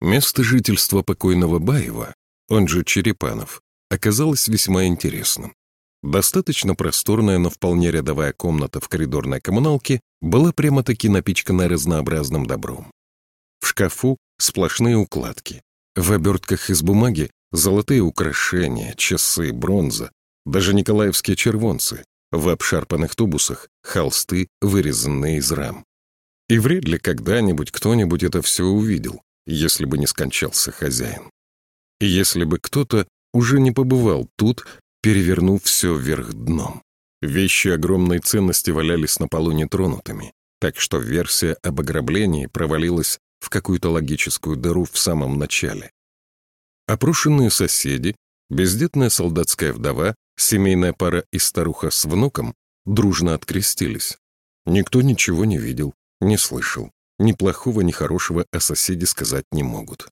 Место жительства покойного Баева, он же Черепанов, оказалось весьма интересным. Достаточно просторная, но вполне рядовая комната в коридорной коммуналке была прямо-таки напичкана разнообразным добром. В шкафу сплошные укладки. В обертках из бумаги золотые украшения, часы, бронза, даже николаевские червонцы, в обшарпанных тубусах холсты, вырезанные из рам. И вряд ли когда-нибудь кто-нибудь это все увидел, если бы не скончался хозяин. Если бы кто-то уже не побывал тут, перевернув все вверх дном. Вещи огромной ценности валялись на полу нетронутыми, так что версия об ограблении провалилась в какую-то логическую дыру в самом начале. Опрошенные соседи, бездетная солдатская вдова, семейная пара и старуха с внуком дружно открестились. Никто ничего не видел, не слышал. Ни плохого, ни хорошего о соседе сказать не могут.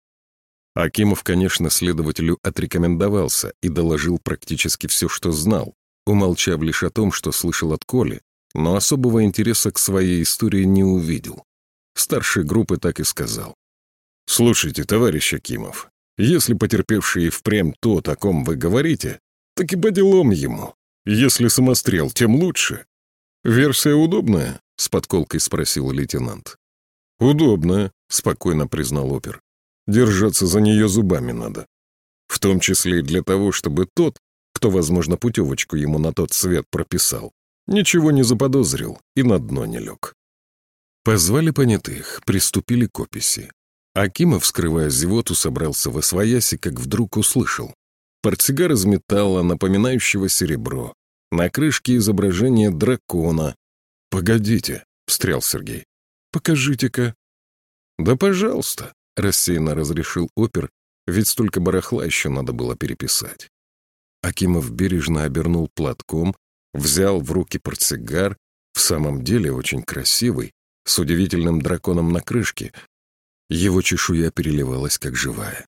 Акимов, конечно, следователю отрекомендовался и доложил практически все, что знал, умолчав лишь о том, что слышал от Коли, но особого интереса к своей истории не увидел. Старший группы так и сказал. «Слушайте, товарищ Акимов, если потерпевший впрямь то, о ком вы говорите, так и по делам ему. Если самострел, тем лучше. Версия удобная?» — с подколкой спросил лейтенант. «Удобная», — спокойно признал опер. «Держаться за нее зубами надо. В том числе и для того, чтобы тот, кто, возможно, путевочку ему на тот свет прописал, ничего не заподозрил и на дно не лег». Позвали понятых, приступили к описи. Акимов, скрывая зевоту, собрался во свояси, как вдруг услышал. Портсигар из металла, напоминающего серебро. На крышке изображение дракона. «Погодите», — встрял Сергей. «Покажите-ка». «Да пожалуйста», — рассеянно разрешил опер, ведь столько барахла еще надо было переписать. Акимов бережно обернул платком, взял в руки портсигар, в самом деле очень красивый, с удивительным драконом на крышке. Его чешуя переливалась, как живая.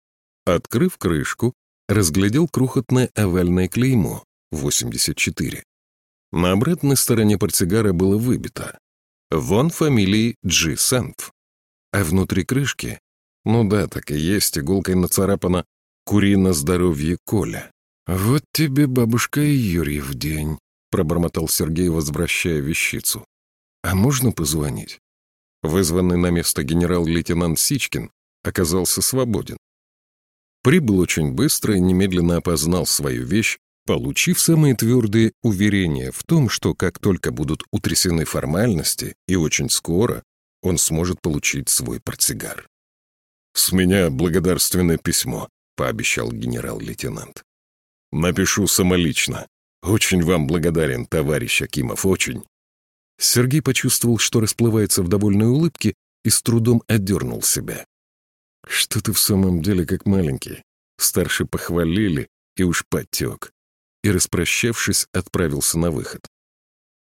Открыв крышку, разглядел крохотное овальное клеймо 84. На обратной стороне портсигара было выбито «Вон фамилии Джи Сэнф». А внутри крышки, ну да, так и есть, иголкой нацарапано «Кури на здоровье Коля». «Вот тебе, бабушка и Юрий в день», — пробормотал Сергей, возвращая вещицу. «А можно позвонить?» Вызванный на место генерал-лейтенант Сичкин оказался свободен. Прибыл очень быстро и немедленно опознал свою вещь, получив самые твердые уверения в том, что как только будут утрясены формальности, и очень скоро, он сможет получить свой портсигар. «С меня благодарственное письмо», — пообещал генерал-лейтенант. «Напишу самолично. Очень вам благодарен, товарищ Акимов, очень». Сергей почувствовал, что расплывается в довольной улыбке и с трудом отдернул себя. «Что ты в самом деле как маленький?» Старший похвалили, и уж потек. И, распрощавшись, отправился на выход.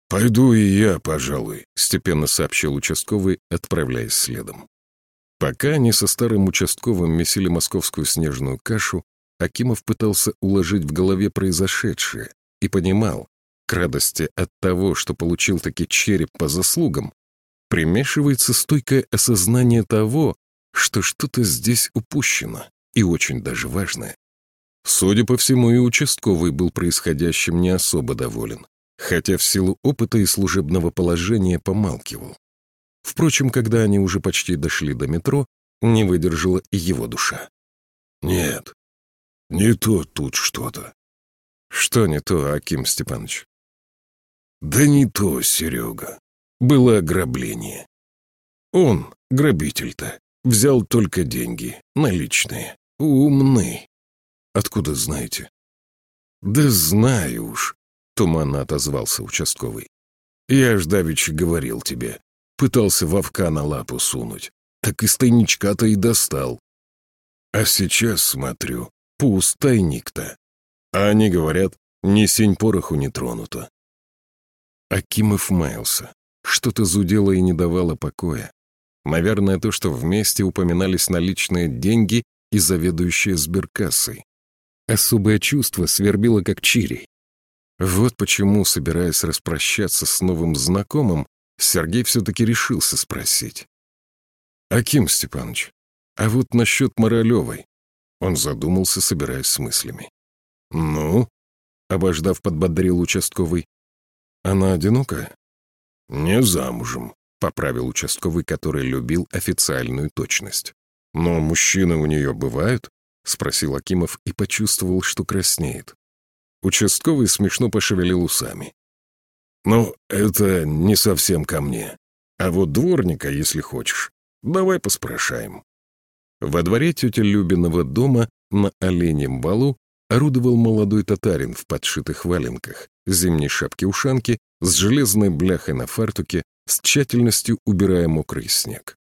«Пойду и я, пожалуй», — степенно сообщил участковый, отправляясь следом. Пока они со старым участковым месили московскую снежную кашу, Акимов пытался уложить в голове произошедшее и понимал, к радости от того, что получил таки череп по заслугам, примешивается стойкое осознание того, что что-то здесь упущено, и очень даже важное. Судя по всему, и участковый был происходящим не особо доволен, хотя в силу опыта и служебного положения помалкивал. Впрочем, когда они уже почти дошли до метро, не выдержала и его душа. «Нет, не то тут что-то». «Что не то, Аким Степанович?» Да не то, Серега. Было ограбление. Он, грабитель-то, взял только деньги, наличные. Умный. Откуда знаете? Да знаю уж, туманно отозвался участковый. Я ж давеча говорил тебе. Пытался вовка на лапу сунуть. Так из тайничка-то и достал. А сейчас смотрю, пуст тайник-то. А они говорят, ни сень пороху не тронуто. Акимов маялся. Что-то зудело и не давало покоя. Наверное, то, что вместе упоминались наличные деньги и заведующая сберкассой. Особое чувство свербило как чирий. Вот почему, собираясь распрощаться с новым знакомым, Сергей все-таки решился спросить. «Аким Степанович, А вот насчет Моралевой. Он задумался, собираясь с мыслями. «Ну?» — обождав, подбодрил участковый. «Она одинокая?» «Не замужем», — поправил участковый, который любил официальную точность. «Но мужчины у нее бывают?» — спросил Акимов и почувствовал, что краснеет. Участковый смешно пошевелил усами. «Ну, это не совсем ко мне. А вот дворника, если хочешь, давай поспрашаем». Во дворе тети Любиного дома на оленем балу орудовал молодой татарин в подшитых валенках, зимней шапке-ушанке, с железной бляхой на фартуке, с тщательностью убирая мокрый снег.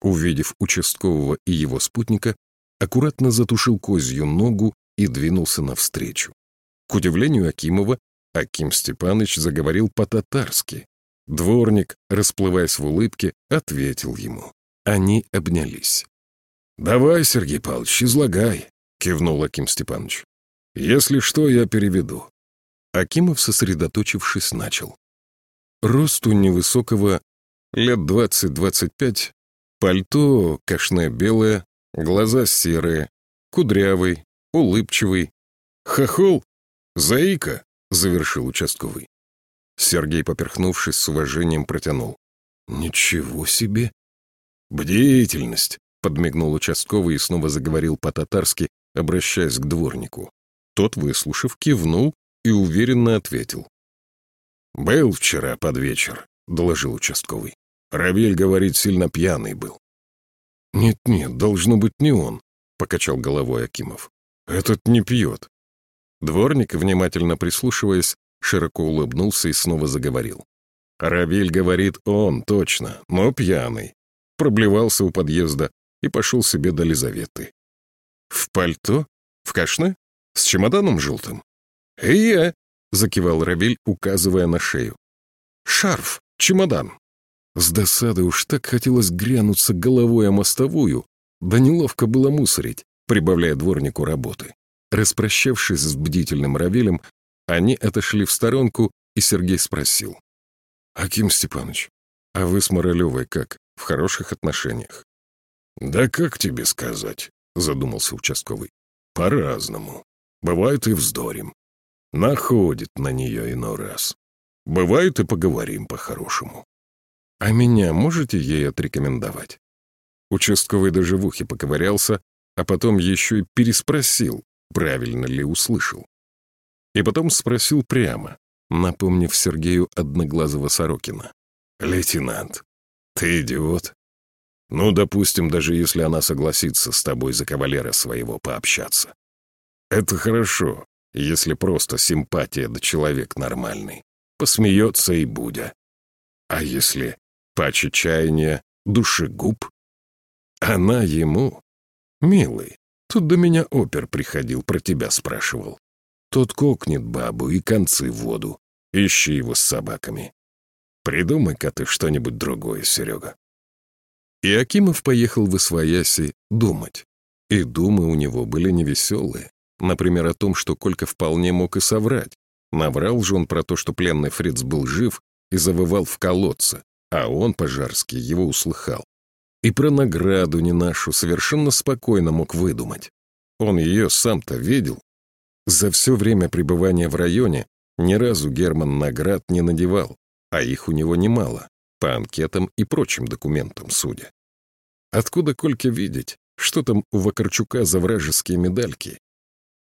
Увидев участкового и его спутника, аккуратно затушил козью ногу и двинулся навстречу. К удивлению Акимова, Аким Степаныч заговорил по-татарски. Дворник, расплываясь в улыбке, ответил ему. Они обнялись. «Давай, Сергей Павлович, излагай», — кивнул Аким Степанович. «Если что, я переведу». Акимов, сосредоточившись, начал. Росту невысокого, лет двадцать-двадцать пять, пальто кашне белое, глаза серые, кудрявый, улыбчивый. «Хохол? Заика?» — завершил участковый. Сергей, поперхнувшись, с уважением протянул. «Ничего себе!» «Бдительность!» — подмигнул участковый и снова заговорил по-татарски, обращаясь к дворнику. Тот, выслушав, кивнул и уверенно ответил. «Был вчера под вечер», — доложил участковый. Равель, говорит, сильно пьяный был. «Нет-нет, должно быть не он», — покачал головой Акимов. «Этот не пьет». Дворник, внимательно прислушиваясь, широко улыбнулся и снова заговорил. Равиль говорит, он, точно, но пьяный. Проблевался у подъезда и пошел себе до Лизаветы. «В пальто? В кашне? С чемоданом желтым?» «И я», — закивал Равиль, указывая на шею. «Шарф, чемодан». С досады уж так хотелось грянуться головой о мостовую, да неловко было мусорить, прибавляя дворнику работы. Распрощавшись с бдительным Равелем, они отошли в сторонку, и Сергей спросил. «Аким Степанович, а вы с Моралевой как, в хороших отношениях?» «Да как тебе сказать?» — задумался участковый. «По-разному. Бывает и вздорим. Находит на нее иной раз. Бывает и поговорим по-хорошему. «А меня можете ей отрекомендовать?» Участковый даже в ухе поковырялся, а потом еще и переспросил, правильно ли услышал. И потом спросил прямо, напомнив Сергею Одноглазого Сорокина. «Лейтенант, ты идиот? Ну, допустим, даже если она согласится с тобой за кавалера своего пообщаться. Это хорошо, если просто симпатия да человек нормальный. Посмеется и будя. А если паче чаяния, душегуб. Она ему. Милый, тут до меня опер приходил, про тебя спрашивал. Тот кокнет бабу и концы в воду. Ищи его с собаками. Придумай-ка ты что-нибудь другое, Серега. И Акимов поехал в Освояси думать. И думы у него были невеселые. Например, о том, что Колька вполне мог и соврать. Наврал же он про то, что пленный фриц был жив и завывал в колодце, а он, Пожарский, его услыхал. И про награду не нашу совершенно спокойно мог выдумать. Он ее сам-то видел. За все время пребывания в районе ни разу Герман наград не надевал, а их у него немало, по анкетам и прочим документам судя. Откуда Кольке видеть, что там у Вакарчука за вражеские медальки?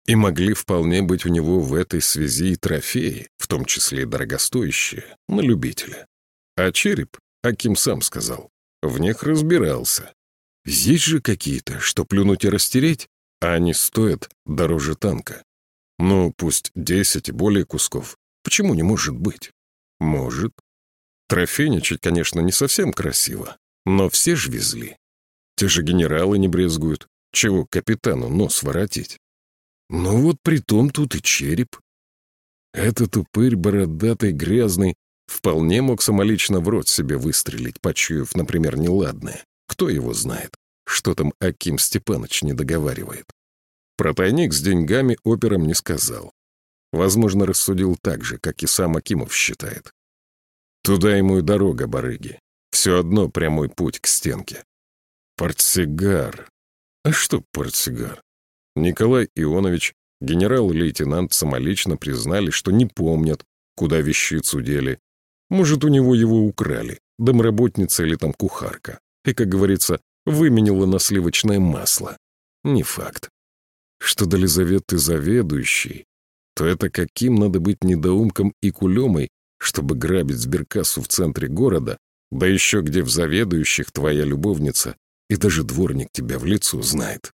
И могли вполне быть у него в этой связи и трофеи, в том числе дорогостоящие, на любителя. А череп, Аким сам сказал, в них разбирался. Есть же какие-то, что плюнуть и растереть, а они стоят дороже танка. Ну, пусть десять и более кусков. Почему не может быть? Может. Трофейничать, конечно, не совсем красиво, но все ж везли. Те же генералы не брезгуют. Чего капитану нос воротить? Ну вот при том тут и череп. Этот упырь бородатый, грязный, Вполне мог самолично в рот себе выстрелить, почуяв, например, неладное. Кто его знает, что там Аким Степаныч не договаривает. Про тайник с деньгами операм не сказал. Возможно, рассудил так же, как и сам Акимов считает. Туда ему и дорога, барыги. Все одно прямой путь к стенке. Портсигар. А что портсигар? Николай Ионович, генерал и лейтенант самолично признали, что не помнят, куда вещицу дели. Может, у него его украли, домработница или там кухарка. И, как говорится, выменила на сливочное масло. Не факт. Что до Лизаветы заведующей, то это каким надо быть недоумком и кулемой, чтобы грабить сберкассу в центре города, да еще где в заведующих твоя любовница, и даже дворник тебя в лицо знает.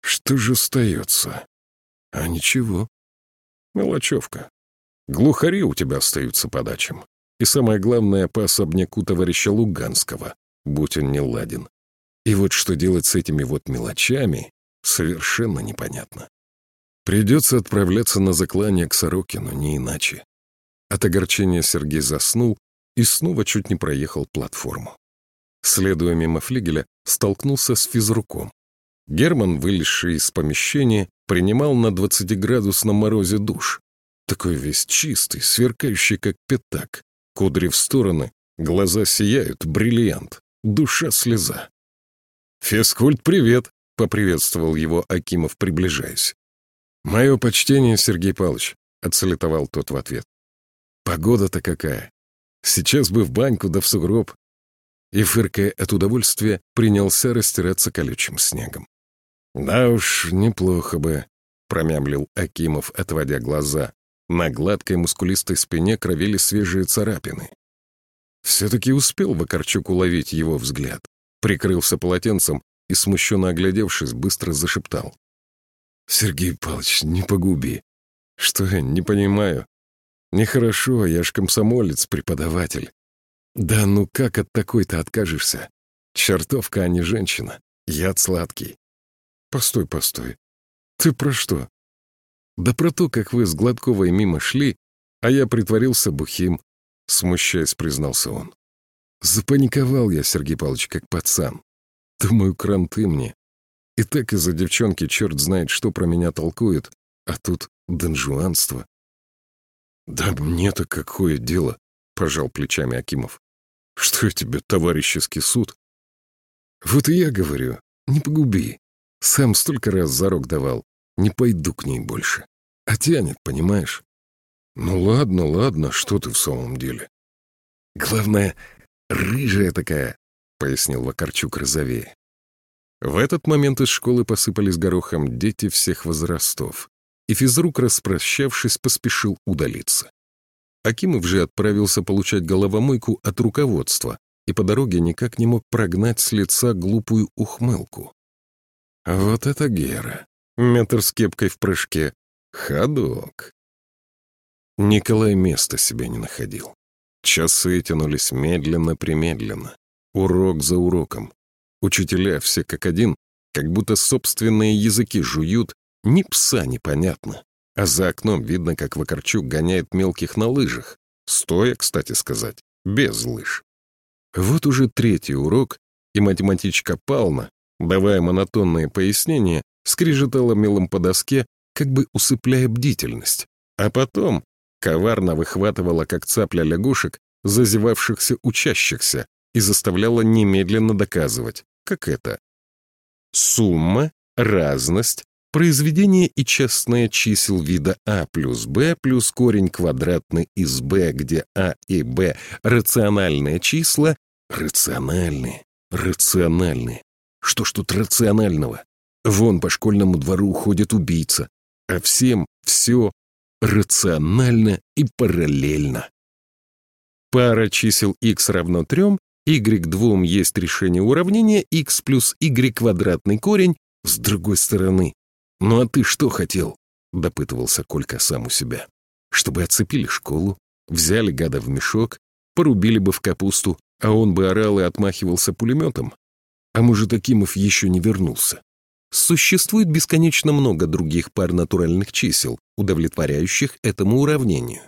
Что же остается? А ничего. Мелочевка. Глухари у тебя остаются по дачам. И самое главное, по особняку товарища Луганского, будь он не ладен. И вот что делать с этими вот мелочами, совершенно непонятно. Придется отправляться на заклание к Сорокину, не иначе. От огорчения Сергей заснул и снова чуть не проехал платформу. Следуя мимо флигеля, столкнулся с физруком. Герман, вылезший из помещения, принимал на 20-градусном морозе душ. Такой весь чистый, сверкающий, как пятак. Кудри в стороны, глаза сияют, бриллиант, душа слеза. «Физкульт, привет!» — поприветствовал его Акимов, приближаясь. «Мое почтение, Сергей Павлович», — отсалютовал тот в ответ. «Погода-то какая! Сейчас бы в баньку да в сугроб!» И, фыркая от удовольствия, принялся растираться колючим снегом. «Да уж, неплохо бы», — промямлил Акимов, отводя глаза. На гладкой мускулистой спине кровили свежие царапины. Все-таки успел Вакарчук уловить его взгляд, прикрылся полотенцем и, смущенно оглядевшись, быстро зашептал. «Сергей Павлович, не погуби. Что я не понимаю? Нехорошо, я ж комсомолец, преподаватель. Да ну как от такой-то откажешься? Чертовка, а не женщина. Яд сладкий. Постой, постой. Ты про что? Да про то, как вы с Гладковой мимо шли, а я притворился бухим, смущаясь, признался он. Запаниковал я, Сергей Павлович, как пацан. Думаю, кранты мне. И так из-за девчонки черт знает, что про меня толкует, а тут донжуанство. «Да мне-то какое дело?» — пожал плечами Акимов. «Что я тебе, товарищеский суд?» «Вот и я говорю, не погуби. Сам столько раз зарок давал. Не пойду к ней больше. А тянет, понимаешь?» «Ну ладно, ладно, что ты в самом деле?» «Главное, рыжая такая», — пояснил Вакарчук розовее. В этот момент из школы посыпались горохом дети всех возрастов и физрук, распрощавшись, поспешил удалиться. Акимов же отправился получать головомойку от руководства и по дороге никак не мог прогнать с лица глупую ухмылку. Вот это Гера. Метр с кепкой в прыжке. Ходок. Николай места себе не находил. Часы тянулись медленно-примедленно. Урок за уроком. Учителя все как один, как будто собственные языки жуют ни пса непонятно. А за окном видно, как Вакарчук гоняет мелких на лыжах. Стоя, кстати сказать, без лыж. Вот уже третий урок, и математичка Пална, давая монотонные пояснения, скрежетала мелом по доске, как бы усыпляя бдительность. А потом коварно выхватывала, как цапля лягушек, зазевавшихся учащихся и заставляла немедленно доказывать, как это. Сумма, разность, Произведение и частное чисел вида а плюс b плюс корень квадратный из b, где а и b — рациональные числа, рациональные, рациональные. Что ж тут рационального? Вон по школьному двору ходит убийца, а всем все рационально и параллельно. Пара чисел x равно 3, y 2 есть решение уравнения x плюс y квадратный корень, с другой стороны «Ну а ты что хотел?» — допытывался Колька сам у себя. «Чтобы отцепили школу, взяли гада в мешок, порубили бы в капусту, а он бы орал и отмахивался пулеметом. А может, Акимов еще не вернулся? Существует бесконечно много других пар натуральных чисел, удовлетворяющих этому уравнению.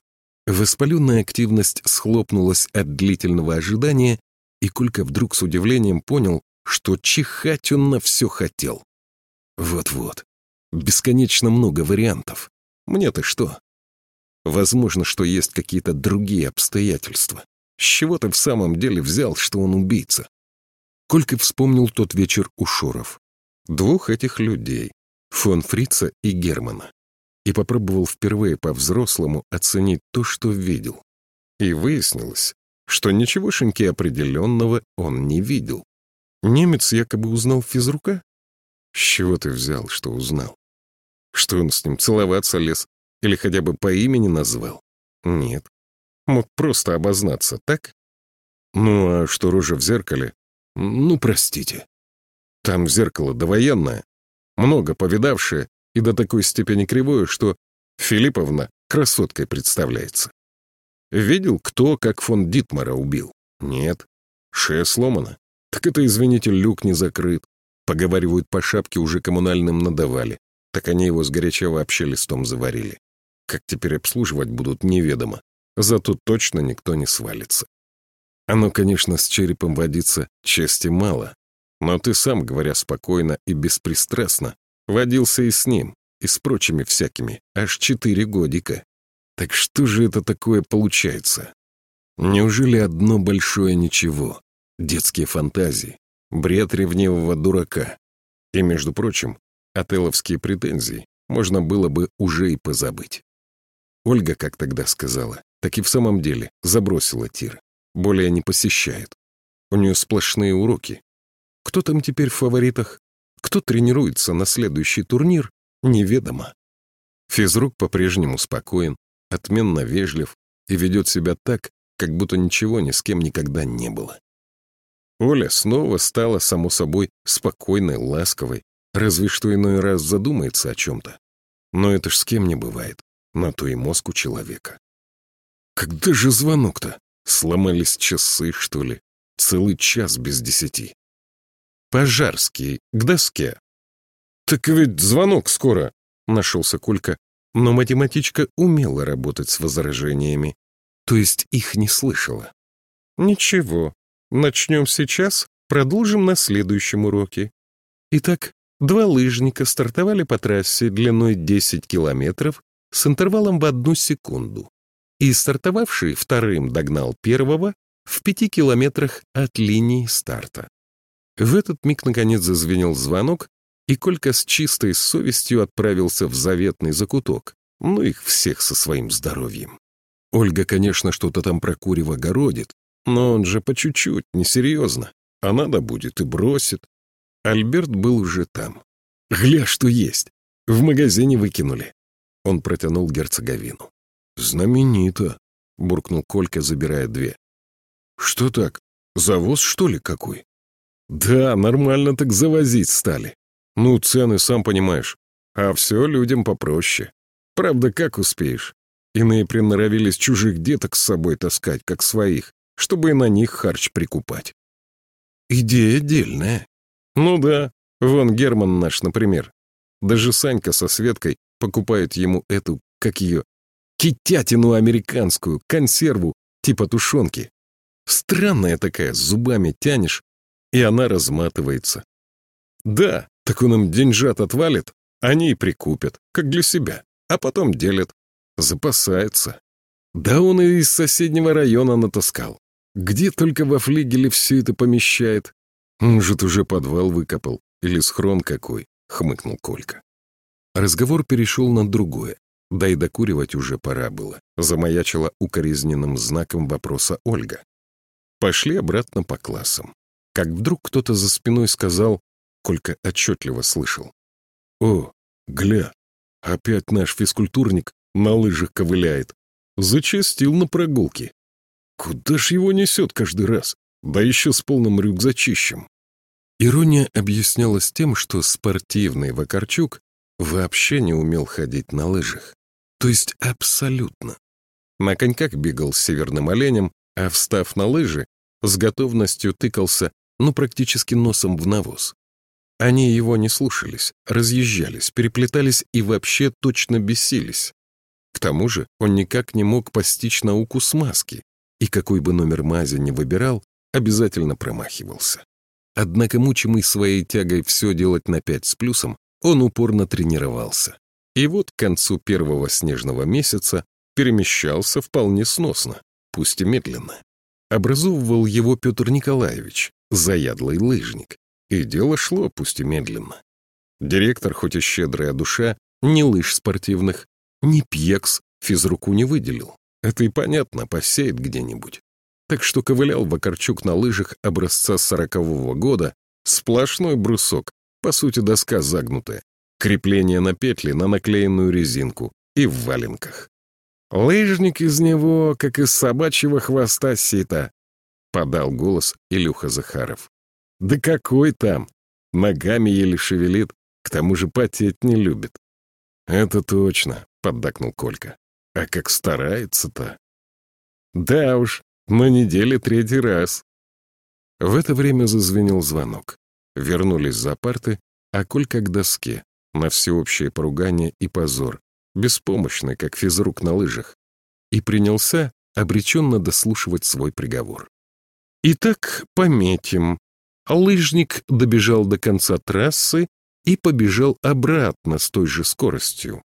Воспаленная активность схлопнулась от длительного ожидания, и Колька вдруг с удивлением понял, что чихать он на все хотел. Вот-вот, Бесконечно много вариантов. Мне-то что? Возможно, что есть какие-то другие обстоятельства. С чего ты в самом деле взял, что он убийца? Колька вспомнил тот вечер у Шуров. Двух этих людей, фон Фрица и Германа. И попробовал впервые по-взрослому оценить то, что видел. И выяснилось, что ничегошеньки определенного он не видел. Немец якобы узнал физрука? С чего ты взял, что узнал? Что он с ним целоваться лез? Или хотя бы по имени назвал? Нет. Мог просто обознаться, так? Ну, а что рожа в зеркале? Ну, простите. Там зеркало довоенное, много повидавшее и до такой степени кривое, что Филипповна красоткой представляется. Видел, кто как фон Дитмара убил? Нет. Шея сломана. Так это, извините, люк не закрыт. Поговаривают, по шапке уже коммунальным надавали. Так они его с горяча вообще листом заварили. Как теперь обслуживать будут, неведомо. Зато точно никто не свалится. Оно, конечно, с черепом водиться чести мало. Но ты сам, говоря спокойно и беспристрастно, водился и с ним, и с прочими всякими, аж четыре годика. Так что же это такое получается? Неужели одно большое ничего? Детские фантазии, бред ревнивого дурака. И, между прочим, отеловские претензии можно было бы уже и позабыть. Ольга, как тогда сказала, так и в самом деле забросила тир. Более не посещает. У нее сплошные уроки. Кто там теперь в фаворитах? Кто тренируется на следующий турнир? Неведомо. Физрук по-прежнему спокоен, отменно вежлив и ведет себя так, как будто ничего ни с кем никогда не было. Оля снова стала, само собой, спокойной, ласковой, разве что иной раз задумается о чем-то. Но это ж с кем не бывает, на то и мозг у человека. Когда же звонок-то? Сломались часы, что ли? Целый час без десяти. Пожарский, к доске. Так ведь звонок скоро, нашелся Колька, но математичка умела работать с возражениями, то есть их не слышала. Ничего, Начнем сейчас, продолжим на следующем уроке. Итак, два лыжника стартовали по трассе длиной 10 километров с интервалом в одну секунду. И стартовавший вторым догнал первого в пяти километрах от линии старта. В этот миг, наконец, зазвенел звонок, и Колька с чистой совестью отправился в заветный закуток. Ну их всех со своим здоровьем. Ольга, конечно, что-то там про курево городит, но он же по чуть-чуть, несерьезно. А надо будет и бросит. Альберт был уже там. Гля, что есть. В магазине выкинули. Он протянул герцоговину. «Знаменито», — буркнул Колька, забирая две. «Что так? Завоз, что ли, какой?» «Да, нормально так завозить стали. Ну, цены, сам понимаешь. А все людям попроще. Правда, как успеешь? Иные приноровились чужих деток с собой таскать, как своих чтобы и на них харч прикупать. Идея дельная. Ну да, вон Герман наш, например. Даже Санька со Светкой покупает ему эту, как ее, китятину американскую, консерву, типа тушенки. Странная такая, зубами тянешь, и она разматывается. Да, так он им деньжат отвалит, они и прикупят, как для себя, а потом делят. Запасается. Да он и из соседнего района натаскал. Где только во флигеле все это помещает? Может, уже подвал выкопал или схрон какой, хмыкнул Колька. Разговор перешел на другое. Да и докуривать уже пора было. Замаячила укоризненным знаком вопроса Ольга. Пошли обратно по классам. Как вдруг кто-то за спиной сказал, Колька отчетливо слышал. «О, гля, опять наш физкультурник на лыжах ковыляет. Зачастил на прогулки. Куда ж его несет каждый раз? Да еще с полным рюкзачищем. Ирония объяснялась тем, что спортивный Вакарчук вообще не умел ходить на лыжах. То есть абсолютно. На коньках бегал с северным оленем, а встав на лыжи, с готовностью тыкался, ну, практически носом в навоз. Они его не слушались, разъезжались, переплетались и вообще точно бесились. К тому же он никак не мог постичь науку смазки, и какой бы номер мази ни выбирал, обязательно промахивался. Однако, мучимый своей тягой все делать на пять с плюсом, он упорно тренировался. И вот к концу первого снежного месяца перемещался вполне сносно, пусть и медленно. Образовывал его Петр Николаевич, заядлый лыжник. И дело шло, пусть и медленно. Директор, хоть и щедрая душа, ни лыж спортивных, ни пьекс физруку не выделил. Это и понятно, посеет где-нибудь. Так что ковылял Вакарчук на лыжах образца сорокового года, сплошной брусок, по сути доска загнутая, крепление на петли на наклеенную резинку и в валенках. «Лыжник из него, как из собачьего хвоста сита», — подал голос Илюха Захаров. «Да какой там? Ногами еле шевелит, к тому же потеть не любит». «Это точно», — поддакнул Колька. «А как старается-то?» «Да уж, на неделе третий раз». В это время зазвенел звонок. Вернулись за парты, а Колька к доске, на всеобщее поругание и позор, беспомощный, как физрук на лыжах, и принялся обреченно дослушивать свой приговор. Итак, пометим. Лыжник добежал до конца трассы и побежал обратно с той же скоростью.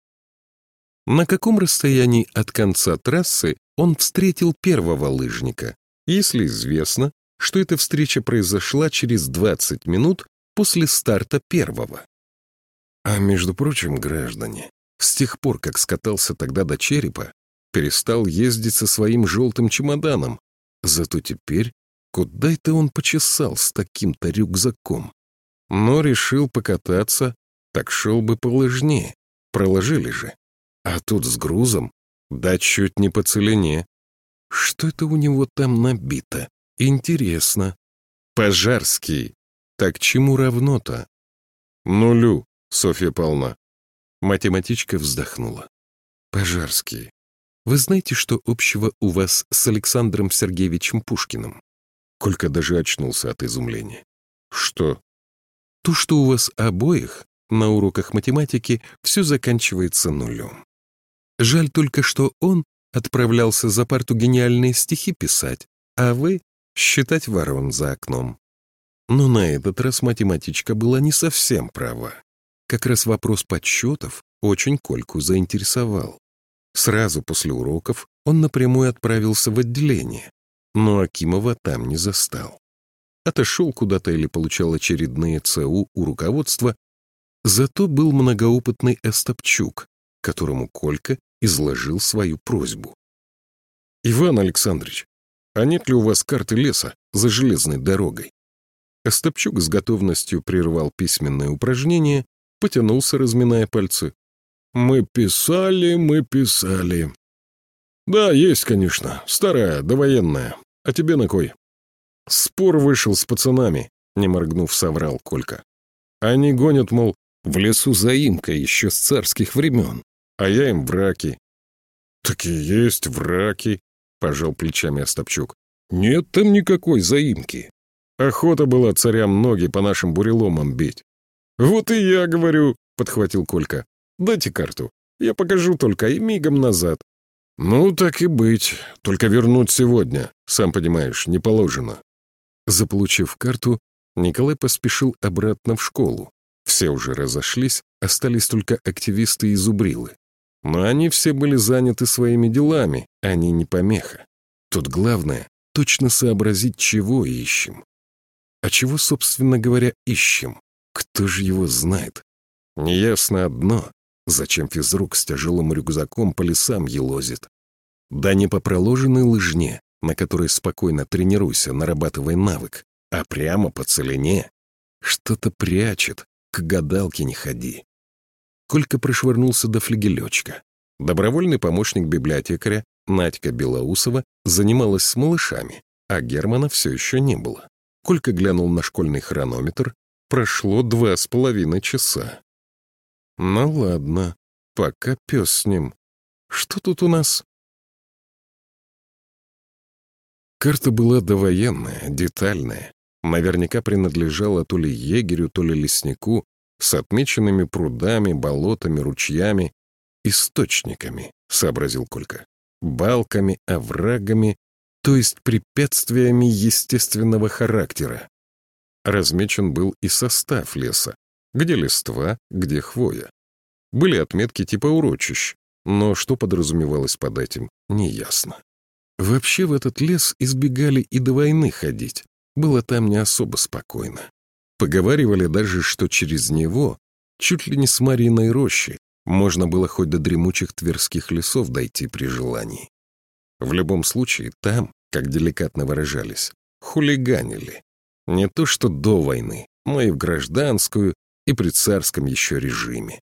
На каком расстоянии от конца трассы он встретил первого лыжника, если известно, что эта встреча произошла через 20 минут после старта первого? А между прочим, граждане, с тех пор, как скатался тогда до черепа, перестал ездить со своим желтым чемоданом. Зато теперь куда это он почесал с таким-то рюкзаком? Но решил покататься, так шел бы полыжнее, проложили же. А тут с грузом, да чуть не по целине. Что это у него там набито? Интересно. Пожарский. Так чему равно-то? Нулю, Софья Павловна. Математичка вздохнула. «Пожарский, вы знаете, что общего у вас с Александром Сергеевичем Пушкиным?» Колька даже очнулся от изумления. «Что?» «То, что у вас обоих на уроках математики все заканчивается нулем. Жаль только, что он отправлялся за парту гениальные стихи писать, а вы — считать ворон за окном. Но на этот раз математичка была не совсем права. Как раз вопрос подсчетов очень Кольку заинтересовал. Сразу после уроков он напрямую отправился в отделение, но Акимова там не застал. Отошел куда-то или получал очередные ЦУ у руководства, зато был многоопытный Остапчук, которому Колька изложил свою просьбу. «Иван Александрович, а нет ли у вас карты леса за железной дорогой?» Остапчук с готовностью прервал письменное упражнение потянулся, разминая пальцы. «Мы писали, мы писали». «Да, есть, конечно. Старая, довоенная. А тебе на кой?» «Спор вышел с пацанами», — не моргнув, соврал Колька. «Они гонят, мол, в лесу заимка еще с царских времен, а я им враки». «Так и есть враки», — пожал плечами Остапчук. «Нет там никакой заимки. Охота была царям ноги по нашим буреломам бить. «Вот и я говорю», — подхватил Колька. «Дайте карту. Я покажу только и мигом назад». «Ну, так и быть. Только вернуть сегодня. Сам понимаешь, не положено». Заполучив карту, Николай поспешил обратно в школу. Все уже разошлись, остались только активисты и зубрилы. Но они все были заняты своими делами, они не помеха. Тут главное — точно сообразить, чего ищем. А чего, собственно говоря, ищем? Кто же его знает? Неясно одно, зачем физрук с тяжелым рюкзаком по лесам елозит. Да не по проложенной лыжне, на которой спокойно тренируйся, нарабатывай навык, а прямо по целине. Что-то прячет, к гадалке не ходи. Колька прошвырнулся до флигелечка. Добровольный помощник библиотекаря Надька Белоусова занималась с малышами, а Германа все еще не было. Колька глянул на школьный хронометр Прошло два с половиной часа. Ну ладно, пока пес с ним. Что тут у нас? Карта была довоенная, детальная. Наверняка принадлежала то ли егерю, то ли леснику, с отмеченными прудами, болотами, ручьями, источниками, сообразил Колька, балками, оврагами, то есть препятствиями естественного характера. Размечен был и состав леса, где листва, где хвоя. Были отметки типа урочищ, но что подразумевалось под этим, неясно. Вообще в этот лес избегали и до войны ходить, было там не особо спокойно. Поговаривали даже, что через него чуть ли не с Мариной рощи, можно было хоть до дремучих тверских лесов дойти при желании. В любом случае, там, как деликатно выражались, хулиганили. Не то что до войны, но и в гражданскую, и при царском еще режиме.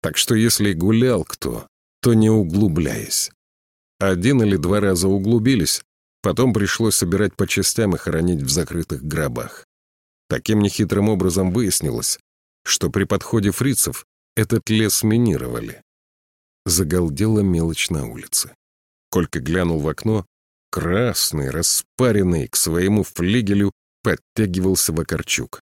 Так что если гулял кто, то не углубляясь. Один или два раза углубились, потом пришлось собирать по частям и хоронить в закрытых гробах. Таким нехитрым образом выяснилось, что при подходе фрицев этот лес минировали. Загалдела мелочь на улице. Колька глянул в окно, красный, распаренный, к своему флигелю подтягивался Вакарчук.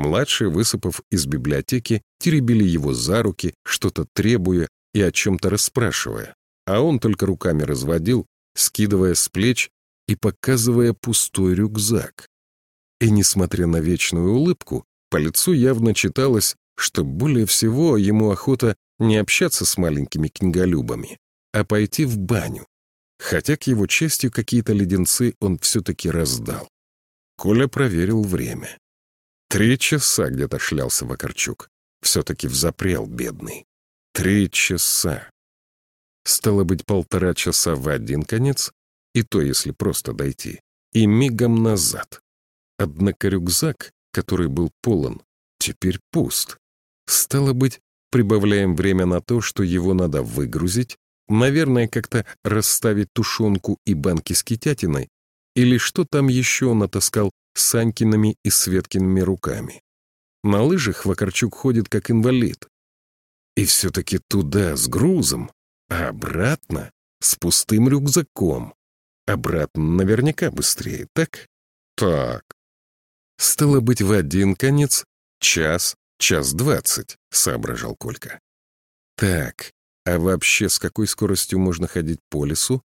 Младшие, высыпав из библиотеки, теребили его за руки, что-то требуя и о чем-то расспрашивая, а он только руками разводил, скидывая с плеч и показывая пустой рюкзак. И, несмотря на вечную улыбку, по лицу явно читалось, что более всего ему охота не общаться с маленькими книголюбами, а пойти в баню. Хотя, к его чести, какие-то леденцы он все-таки раздал. Коля проверил время. Три часа где-то шлялся Вакарчук. Все-таки взапрел, бедный. Три часа. Стало быть, полтора часа в один конец, и то, если просто дойти, и мигом назад. Однако рюкзак, который был полон, теперь пуст. Стало быть, прибавляем время на то, что его надо выгрузить, наверное, как-то расставить тушенку и банки с китятиной, или что там еще он отыскал Санькиными и Светкиными руками. На лыжах Вакарчук ходит как инвалид. И все-таки туда с грузом, а обратно с пустым рюкзаком. Обратно наверняка быстрее, так? Так. Стало быть, в один конец час «Час двадцать», — соображал Колька. «Так, а вообще с какой скоростью можно ходить по лесу?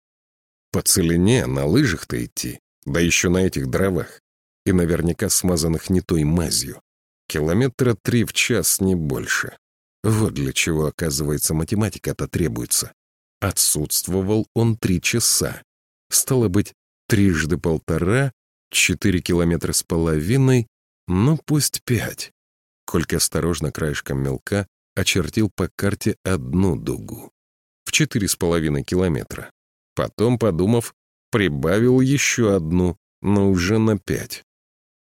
По целине, на лыжах-то идти, да еще на этих дровах, и наверняка смазанных не той мазью. Километра три в час, не больше. Вот для чего, оказывается, математика-то требуется. Отсутствовал он три часа. Стало быть, трижды полтора, четыре километра с половиной, ну пусть пять. Колька осторожно краешком мелка очертил по карте одну дугу в четыре с половиной километра. Потом, подумав, прибавил еще одну, но уже на пять.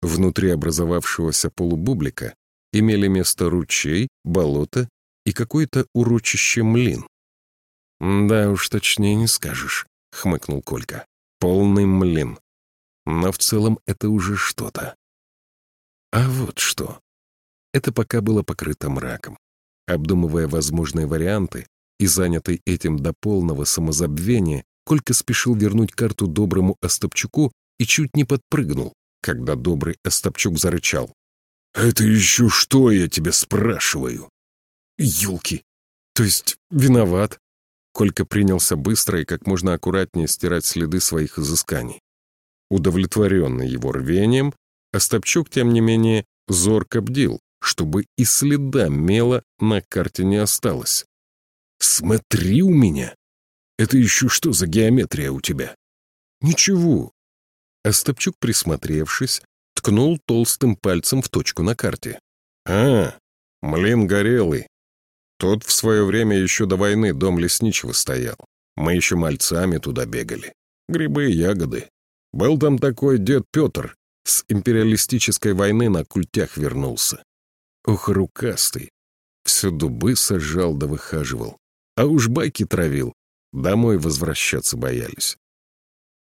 Внутри образовавшегося полубублика имели место ручей, болото и какое-то урочище млин. «Да уж точнее не скажешь», — хмыкнул Колька. «Полный млин. Но в целом это уже что-то». А вот что. Это пока было покрыто мраком. Обдумывая возможные варианты и занятый этим до полного самозабвения, Колька спешил вернуть карту доброму Остапчуку и чуть не подпрыгнул, когда добрый Остапчук зарычал. «Это еще что, я тебя спрашиваю?» «Елки! То есть виноват?» Колька принялся быстро и как можно аккуратнее стирать следы своих изысканий. Удовлетворенный его рвением, Остапчук, тем не менее, зорко бдил, чтобы и следа мела на карте не осталось. «Смотри у меня! Это еще что за геометрия у тебя?» «Ничего». Остапчук, присмотревшись, ткнул толстым пальцем в точку на карте. «А, млин горелый. Тот в свое время еще до войны дом лесничего стоял. Мы еще мальцами туда бегали. Грибы и ягоды. Был там такой дед Петр, с империалистической войны на культях вернулся. Ох, рукастый. Все дубы сажал да выхаживал. А уж байки травил. Домой возвращаться боялись. —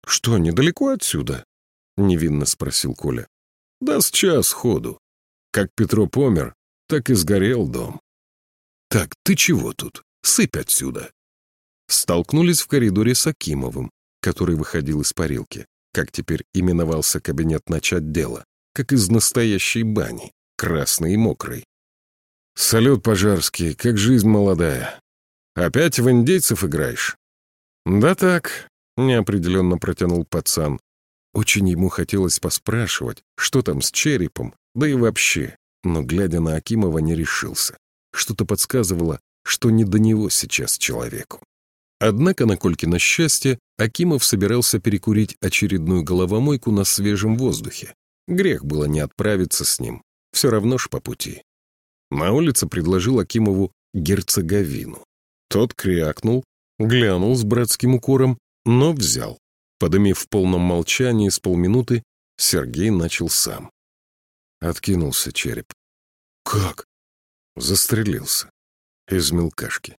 Что, недалеко отсюда? — невинно спросил Коля. — Да с час ходу. Как Петро помер, так и сгорел дом. — Так, ты чего тут? Сыпь отсюда. Столкнулись в коридоре с Акимовым, который выходил из парилки, как теперь именовался кабинет начать дела, как из настоящей бани красный и мокрый. «Салют, Пожарский, как жизнь молодая. Опять в индейцев играешь?» «Да так», — неопределенно протянул пацан. Очень ему хотелось поспрашивать, что там с черепом, да и вообще, но, глядя на Акимова, не решился. Что-то подсказывало, что не до него сейчас человеку. Однако, на Колькино счастье, Акимов собирался перекурить очередную головомойку на свежем воздухе. Грех было не отправиться с ним, все равно ж по пути. На улице предложил Акимову герцоговину. Тот крякнул, глянул с братским укором, но взял. Подымив в полном молчании с полминуты, Сергей начал сам. Откинулся череп. «Как?» Застрелился. Из мелкашки.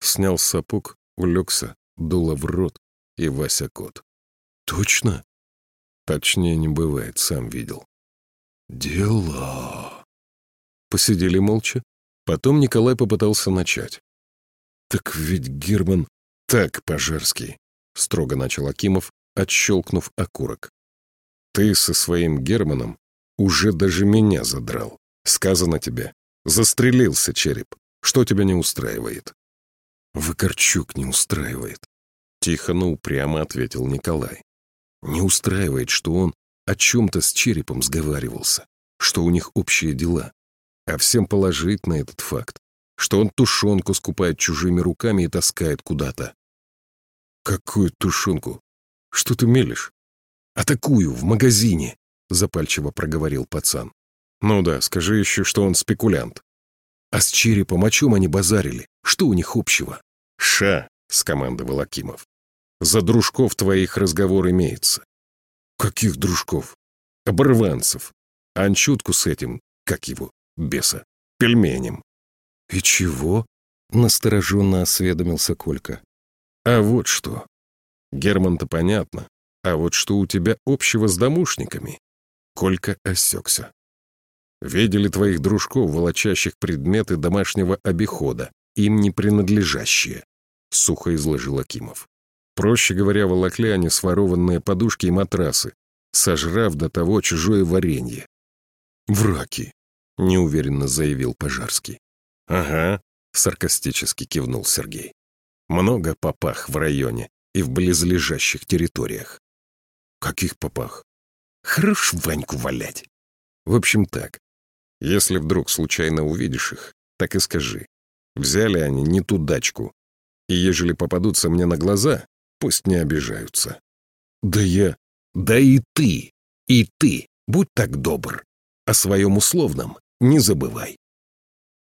Снял сапог, улегся, дуло в рот, и Вася кот. «Точно?» «Точнее не бывает, сам видел». «Дела...» Посидели молча. Потом Николай попытался начать. «Так ведь Герман...» «Так, Пожарский», — строго начал Акимов, отщелкнув окурок. «Ты со своим Германом уже даже меня задрал. Сказано тебе. Застрелился череп. Что тебя не устраивает?» «Выкорчук не устраивает», — тихо, но упрямо ответил Николай. «Не устраивает, что он о чем-то с черепом сговаривался, что у них общие дела. А всем положить на этот факт, что он тушенку скупает чужими руками и таскает куда-то. «Какую тушенку? Что ты мелешь?» «А такую, в магазине», — запальчиво проговорил пацан. «Ну да, скажи еще, что он спекулянт». «А с черепом о чем они базарили? Что у них общего?» «Ша», — скомандовал Акимов. «За дружков твоих разговор имеется». «Каких дружков?» «Оборванцев. Анчутку с этим, как его, беса, пельменем». «И чего?» — настороженно осведомился Колька. «А вот что. Герман-то понятно. А вот что у тебя общего с домушниками?» Колька осекся. «Видели твоих дружков, волочащих предметы домашнего обихода, им не принадлежащие», — сухо изложил Акимов. «Проще говоря, волокли они сворованные подушки и матрасы, сожрав до того чужое варенье». «Враки», — неуверенно заявил Пожарский. «Ага», — саркастически кивнул Сергей. «Много попах в районе и в близлежащих территориях». «Каких попах?» «Хорош Ваньку валять». «В общем так, если вдруг случайно увидишь их, так и скажи. Взяли они не ту дачку. И ежели попадутся мне на глаза, пусть не обижаются». «Да я...» «Да и ты! И ты! Будь так добр! О своем условном не забывай!»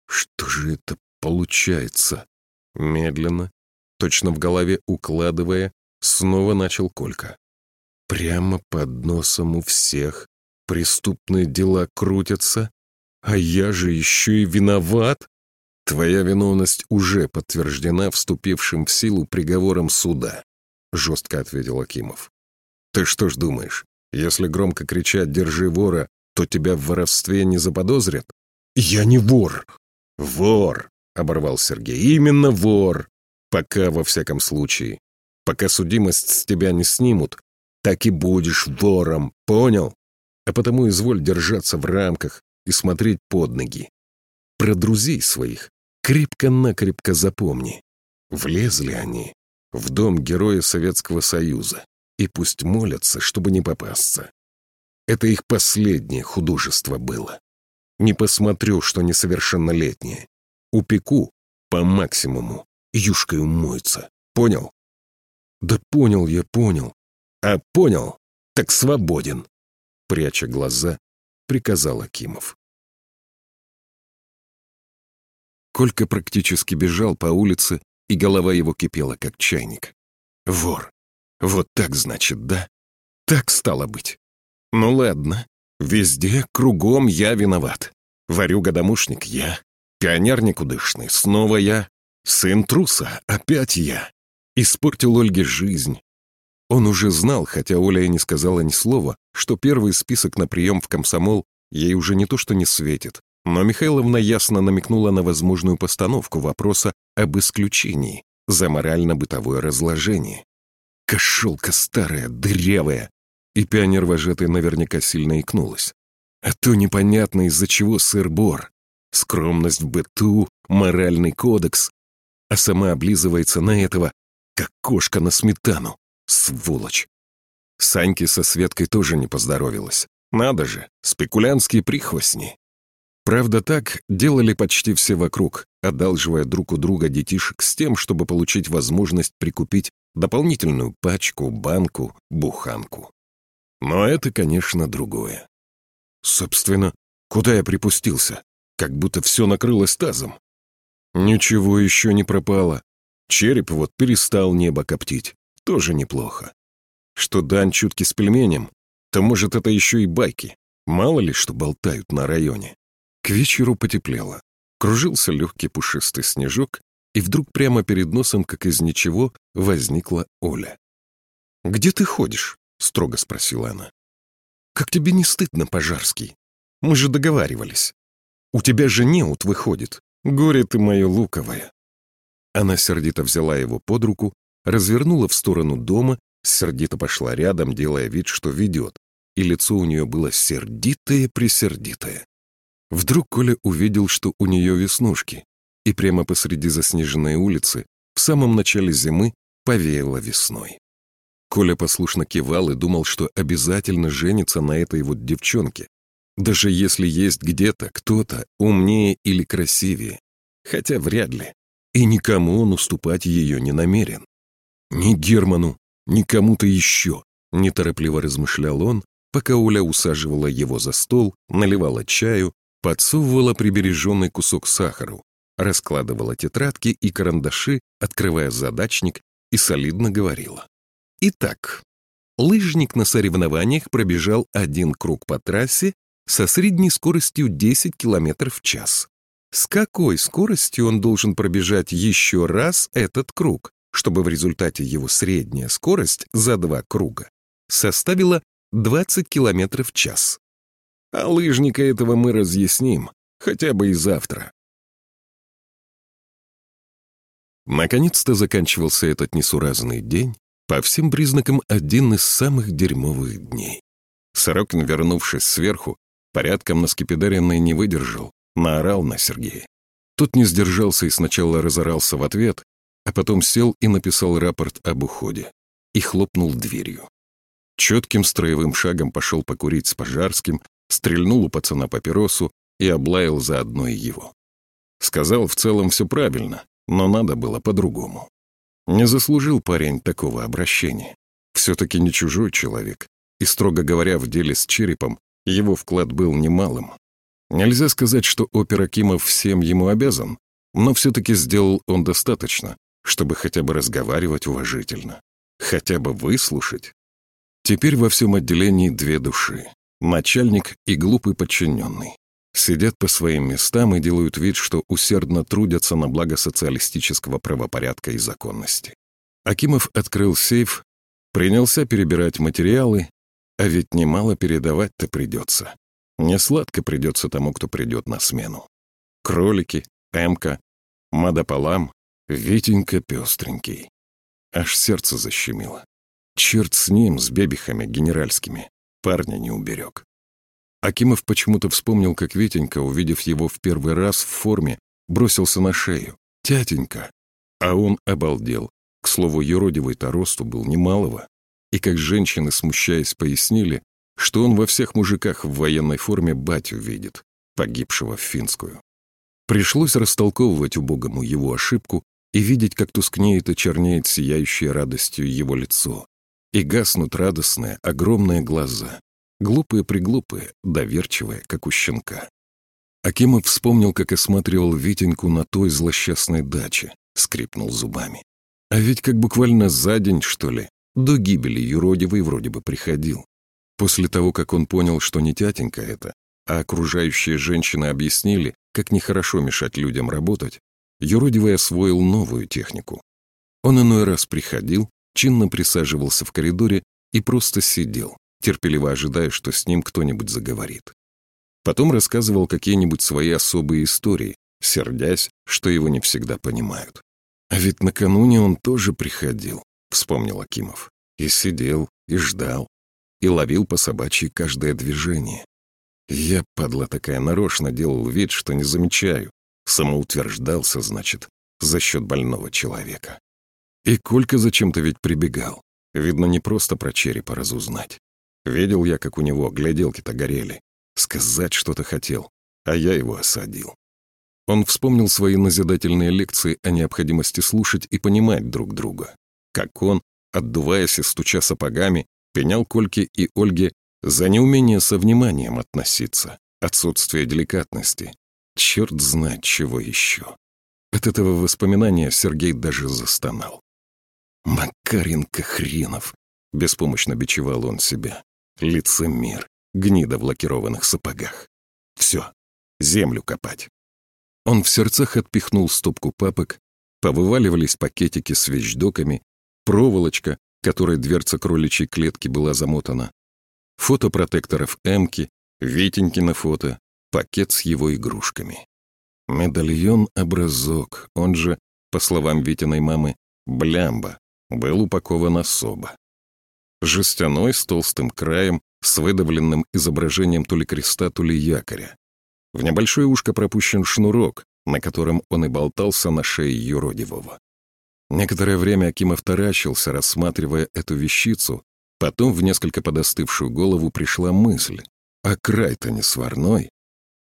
Что же это получается? Медленно, точно в голове укладывая, снова начал Колька. Прямо под носом у всех преступные дела крутятся, а я же еще и виноват. Твоя виновность уже подтверждена вступившим в силу приговором суда, жестко ответил Акимов. Ты что ж думаешь, если громко кричать «держи вора», то тебя в воровстве не заподозрят? Я не вор, «Вор!» — оборвал Сергей. «Именно вор! Пока, во всяком случае. Пока судимость с тебя не снимут, так и будешь вором, понял? А потому изволь держаться в рамках и смотреть под ноги. Про друзей своих крепко-накрепко запомни. Влезли они в дом героя Советского Союза, и пусть молятся, чтобы не попасться. Это их последнее художество было. Не посмотрю, что несовершеннолетние. Упеку по максимуму. Юшкой умоется. Понял? Да понял я, понял. А понял, так свободен. Пряча глаза, приказал Акимов. Колька практически бежал по улице, и голова его кипела, как чайник. Вор. Вот так, значит, да? Так стало быть. Ну ладно, Везде, кругом я виноват. Варюга-домушник я. Пионер никудышный, снова я. Сын труса, опять я. Испортил Ольге жизнь. Он уже знал, хотя Оля и не сказала ни слова, что первый список на прием в комсомол ей уже не то что не светит, но Михайловна ясно намекнула на возможную постановку вопроса об исключении за морально-бытовое разложение. Кошелка старая, дырявая, и пионер-вожатый наверняка сильно икнулась. А то непонятно, из-за чего сыр-бор. Скромность в быту, моральный кодекс. А сама облизывается на этого, как кошка на сметану. Сволочь. Саньке со Светкой тоже не поздоровилась. Надо же, спекулянские прихвостни. Правда, так делали почти все вокруг, одалживая друг у друга детишек с тем, чтобы получить возможность прикупить дополнительную пачку, банку, буханку. Но это, конечно, другое. Собственно, куда я припустился? как будто все накрылось тазом. Ничего еще не пропало. Череп вот перестал небо коптить. Тоже неплохо. Что Дань чутки с пельменем, то, может, это еще и байки. Мало ли, что болтают на районе. К вечеру потеплело. Кружился легкий пушистый снежок, и вдруг прямо перед носом, как из ничего, возникла Оля. «Где ты ходишь?» — строго спросила она. «Как тебе не стыдно, Пожарский? Мы же договаривались. У тебя же неуд выходит. Горе ты мое луковое». Она сердито взяла его под руку, развернула в сторону дома, сердито пошла рядом, делая вид, что ведет, и лицо у нее было сердитое-пресердитое. Вдруг Коля увидел, что у нее веснушки, и прямо посреди заснеженной улицы в самом начале зимы повеяло весной. Коля послушно кивал и думал, что обязательно женится на этой вот девчонке, даже если есть где-то кто-то умнее или красивее, хотя вряд ли, и никому он уступать ее не намерен. Ни Герману, ни кому-то еще, неторопливо размышлял он, пока Оля усаживала его за стол, наливала чаю, подсовывала прибереженный кусок сахару, раскладывала тетрадки и карандаши, открывая задачник, и солидно говорила. Итак, лыжник на соревнованиях пробежал один круг по трассе со средней скоростью 10 км в час. С какой скоростью он должен пробежать еще раз этот круг, чтобы в результате его средняя скорость за два круга составила 20 км в час? А лыжника этого мы разъясним, хотя бы и завтра. Наконец-то заканчивался этот несуразный день, по всем признакам один из самых дерьмовых дней. Сорокин, вернувшись сверху, порядком на скипидаренной не выдержал, наорал на Сергея. Тот не сдержался и сначала разорался в ответ, а потом сел и написал рапорт об уходе. И хлопнул дверью. Четким строевым шагом пошел покурить с Пожарским, стрельнул у пацана папиросу и облаял заодно и его. Сказал в целом все правильно, но надо было по-другому. Не заслужил парень такого обращения. Все-таки не чужой человек, и, строго говоря, в деле с черепом его вклад был немалым. Нельзя сказать, что опер Акимов всем ему обязан, но все-таки сделал он достаточно, чтобы хотя бы разговаривать уважительно, хотя бы выслушать. Теперь во всем отделении две души — начальник и глупый подчиненный сидят по своим местам и делают вид, что усердно трудятся на благо социалистического правопорядка и законности. Акимов открыл сейф, принялся перебирать материалы, а ведь немало передавать-то придется. Не сладко придется тому, кто придет на смену. Кролики, Эмка, Мадополам, Витенька пестренький. Аж сердце защемило. Черт с ним, с бебихами генеральскими. Парня не уберег. Акимов почему-то вспомнил, как Витенька, увидев его в первый раз в форме, бросился на шею. «Тятенька!» А он обалдел. К слову, юродивый-то росту был немалого. И как женщины, смущаясь, пояснили, что он во всех мужиках в военной форме батю видит, погибшего в финскую. Пришлось растолковывать убогому его ошибку и видеть, как тускнеет и чернеет сияющее радостью его лицо, и гаснут радостные, огромные глаза, Глупые-приглупые, доверчивые, как у щенка. Акимов вспомнил, как осматривал Витеньку на той злосчастной даче, скрипнул зубами. А ведь как буквально за день, что ли, до гибели юродивый вроде бы приходил. После того, как он понял, что не тятенька это, а окружающие женщины объяснили, как нехорошо мешать людям работать, юродивый освоил новую технику. Он иной раз приходил, чинно присаживался в коридоре и просто сидел, терпеливо ожидая, что с ним кто-нибудь заговорит. Потом рассказывал какие-нибудь свои особые истории, сердясь, что его не всегда понимают. «А ведь накануне он тоже приходил», — вспомнил Акимов. «И сидел, и ждал, и ловил по собачьи каждое движение. Я, падла такая, нарочно делал вид, что не замечаю. Самоутверждался, значит, за счет больного человека. И Колька зачем-то ведь прибегал. Видно, не просто про черепа разузнать. Видел я, как у него гляделки-то горели. Сказать что-то хотел, а я его осадил. Он вспомнил свои назидательные лекции о необходимости слушать и понимать друг друга. Как он, отдуваясь и стуча сапогами, пенял Кольке и Ольге за неумение со вниманием относиться, отсутствие деликатности. Черт знает, чего еще. От этого воспоминания Сергей даже застонал. «Макаренко хренов!» — беспомощно бичевал он себя. «Лицемер, гнида в лакированных сапогах. Все, землю копать». Он в сердцах отпихнул стопку папок, повываливались пакетики с вещдоками, проволочка, которой дверца кроличьей клетки была замотана, фото протекторов Эмки, Витеньки на фото, пакет с его игрушками. Медальон-образок, он же, по словам Витиной мамы, блямба, был упакован особо. Жестяной с толстым краем, с выдавленным изображением то ли креста, то ли якоря. В небольшое ушко пропущен шнурок, на котором он и болтался на шее юродивого. Некоторое время Акимов таращился, рассматривая эту вещицу, потом в несколько подостывшую голову пришла мысль, а край-то не сварной.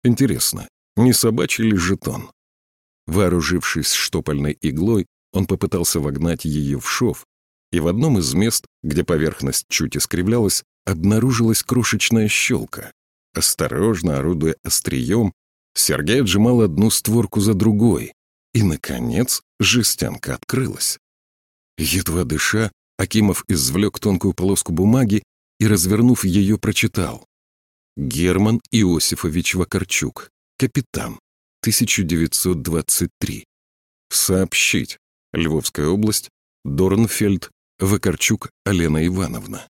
Интересно, не собачий ли жетон? Вооружившись штопольной иглой, он попытался вогнать ее в шов, и в одном из мест, где поверхность чуть искривлялась, обнаружилась крошечная щелка. Осторожно орудуя острием, Сергей отжимал одну створку за другой, и, наконец, жестянка открылась. Едва дыша, Акимов извлек тонкую полоску бумаги и, развернув ее, прочитал. Герман Иосифович Вакарчук, капитан, 1923. Сообщить. Львовская область, Дорнфельд, Вакарчук Алена Ивановна.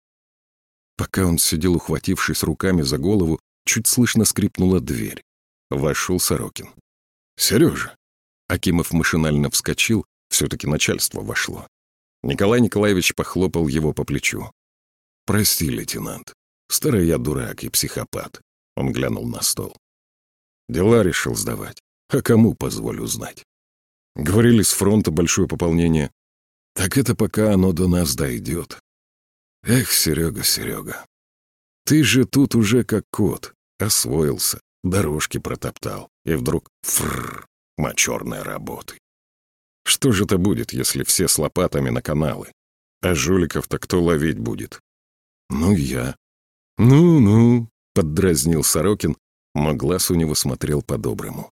Пока он сидел, ухватившись руками за голову, чуть слышно скрипнула дверь. Вошел Сорокин. «Сережа!» Акимов машинально вскочил, все-таки начальство вошло. Николай Николаевич похлопал его по плечу. «Прости, лейтенант, старый я дурак и психопат», — он глянул на стол. «Дела решил сдавать, а кому позволю знать?» Говорили, с фронта большое пополнение. Так это пока оно до нас дойдет. Эх, Серега, Серега, ты же тут уже как кот, освоился, дорожки протоптал, и вдруг фррр, мочерной работы. Что же это будет, если все с лопатами на каналы? А жуликов-то кто ловить будет? Ну, я. Ну-ну, поддразнил Сорокин, но глаз у него смотрел по-доброму.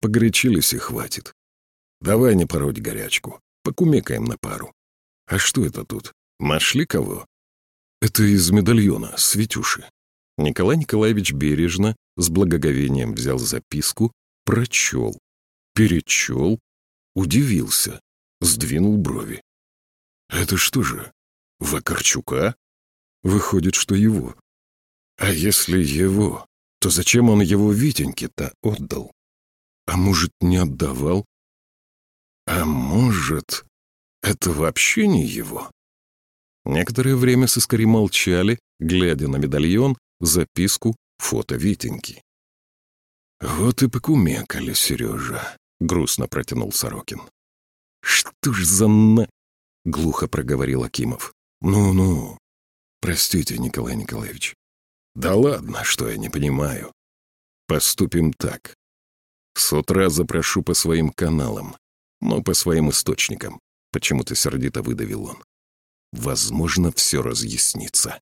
Погорячились и хватит. Давай не пороть горячку. Покумекаем на пару. А что это тут? Нашли кого? Это из медальона, с Витюши. Николай Николаевич бережно, с благоговением взял записку, прочел, перечел, удивился, сдвинул брови. Это что же, Вакарчука? Выходит, что его. А если его, то зачем он его Витеньке-то отдал? А может, не отдавал? А может, это вообще не его? Некоторое время сыскари молчали, глядя на медальон, записку, фото Витеньки. «Вот и покумекали, Сережа», — грустно протянул Сорокин. «Что ж за на...» — глухо проговорил Акимов. «Ну-ну, простите, Николай Николаевич. Да ладно, что я не понимаю. Поступим так. С утра запрошу по своим каналам но по своим источникам. Почему-то сердито выдавил он. Возможно, все разъяснится.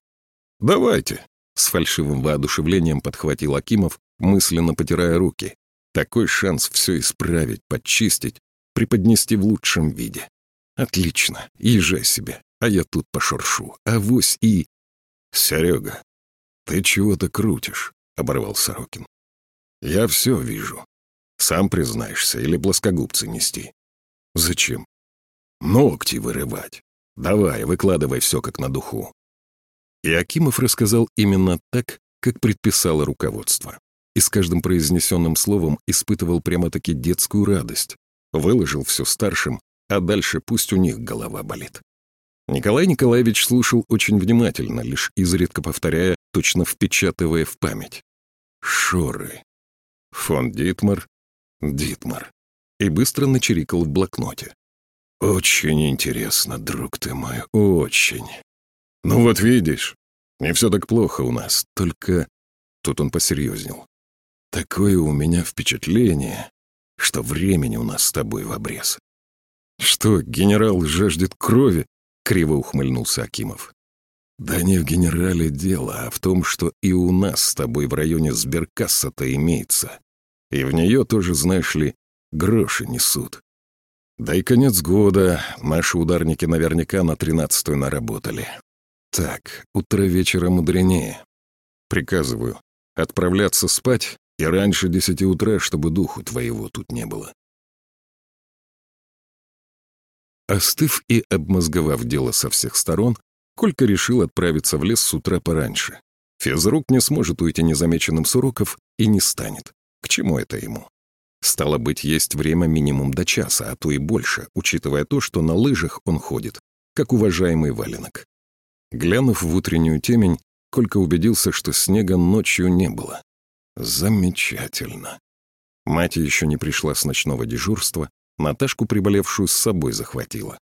«Давайте!» — с фальшивым воодушевлением подхватил Акимов, мысленно потирая руки. Такой шанс все исправить, подчистить, преподнести в лучшем виде. Отлично, езжай себе, а я тут пошуршу. Авось и... Серега, ты чего-то крутишь, — оборвал Сорокин. Я все вижу. Сам признаешься или плоскогубцы нести. Зачем? Ногти вырывать. Давай, выкладывай все как на духу. И Акимов рассказал именно так, как предписало руководство. И с каждым произнесенным словом испытывал прямо-таки детскую радость. Выложил все старшим, а дальше пусть у них голова болит. Николай Николаевич слушал очень внимательно, лишь изредка повторяя, точно впечатывая в память. Шоры. Фон Дитмар. Дитмар и быстро начирикал в блокноте. «Очень интересно, друг ты мой, очень. Ну вот видишь, не все так плохо у нас, только...» Тут он посерьезнел. «Такое у меня впечатление, что времени у нас с тобой в обрез». «Что, генерал жаждет крови?» — криво ухмыльнулся Акимов. «Да не в генерале дело, а в том, что и у нас с тобой в районе сберкасса-то имеется. И в нее тоже, знаешь ли, гроши несут. Да и конец года, наши ударники наверняка на тринадцатую наработали. Так, утро вечера мудренее. Приказываю, отправляться спать и раньше десяти утра, чтобы духу твоего тут не было. Остыв и обмозговав дело со всех сторон, Колька решил отправиться в лес с утра пораньше. Физрук не сможет уйти незамеченным с уроков и не станет. К чему это ему? Стало быть, есть время минимум до часа, а то и больше, учитывая то, что на лыжах он ходит, как уважаемый валенок. Глянув в утреннюю темень, Колька убедился, что снега ночью не было. Замечательно. Мать еще не пришла с ночного дежурства, Наташку, приболевшую, с собой захватила.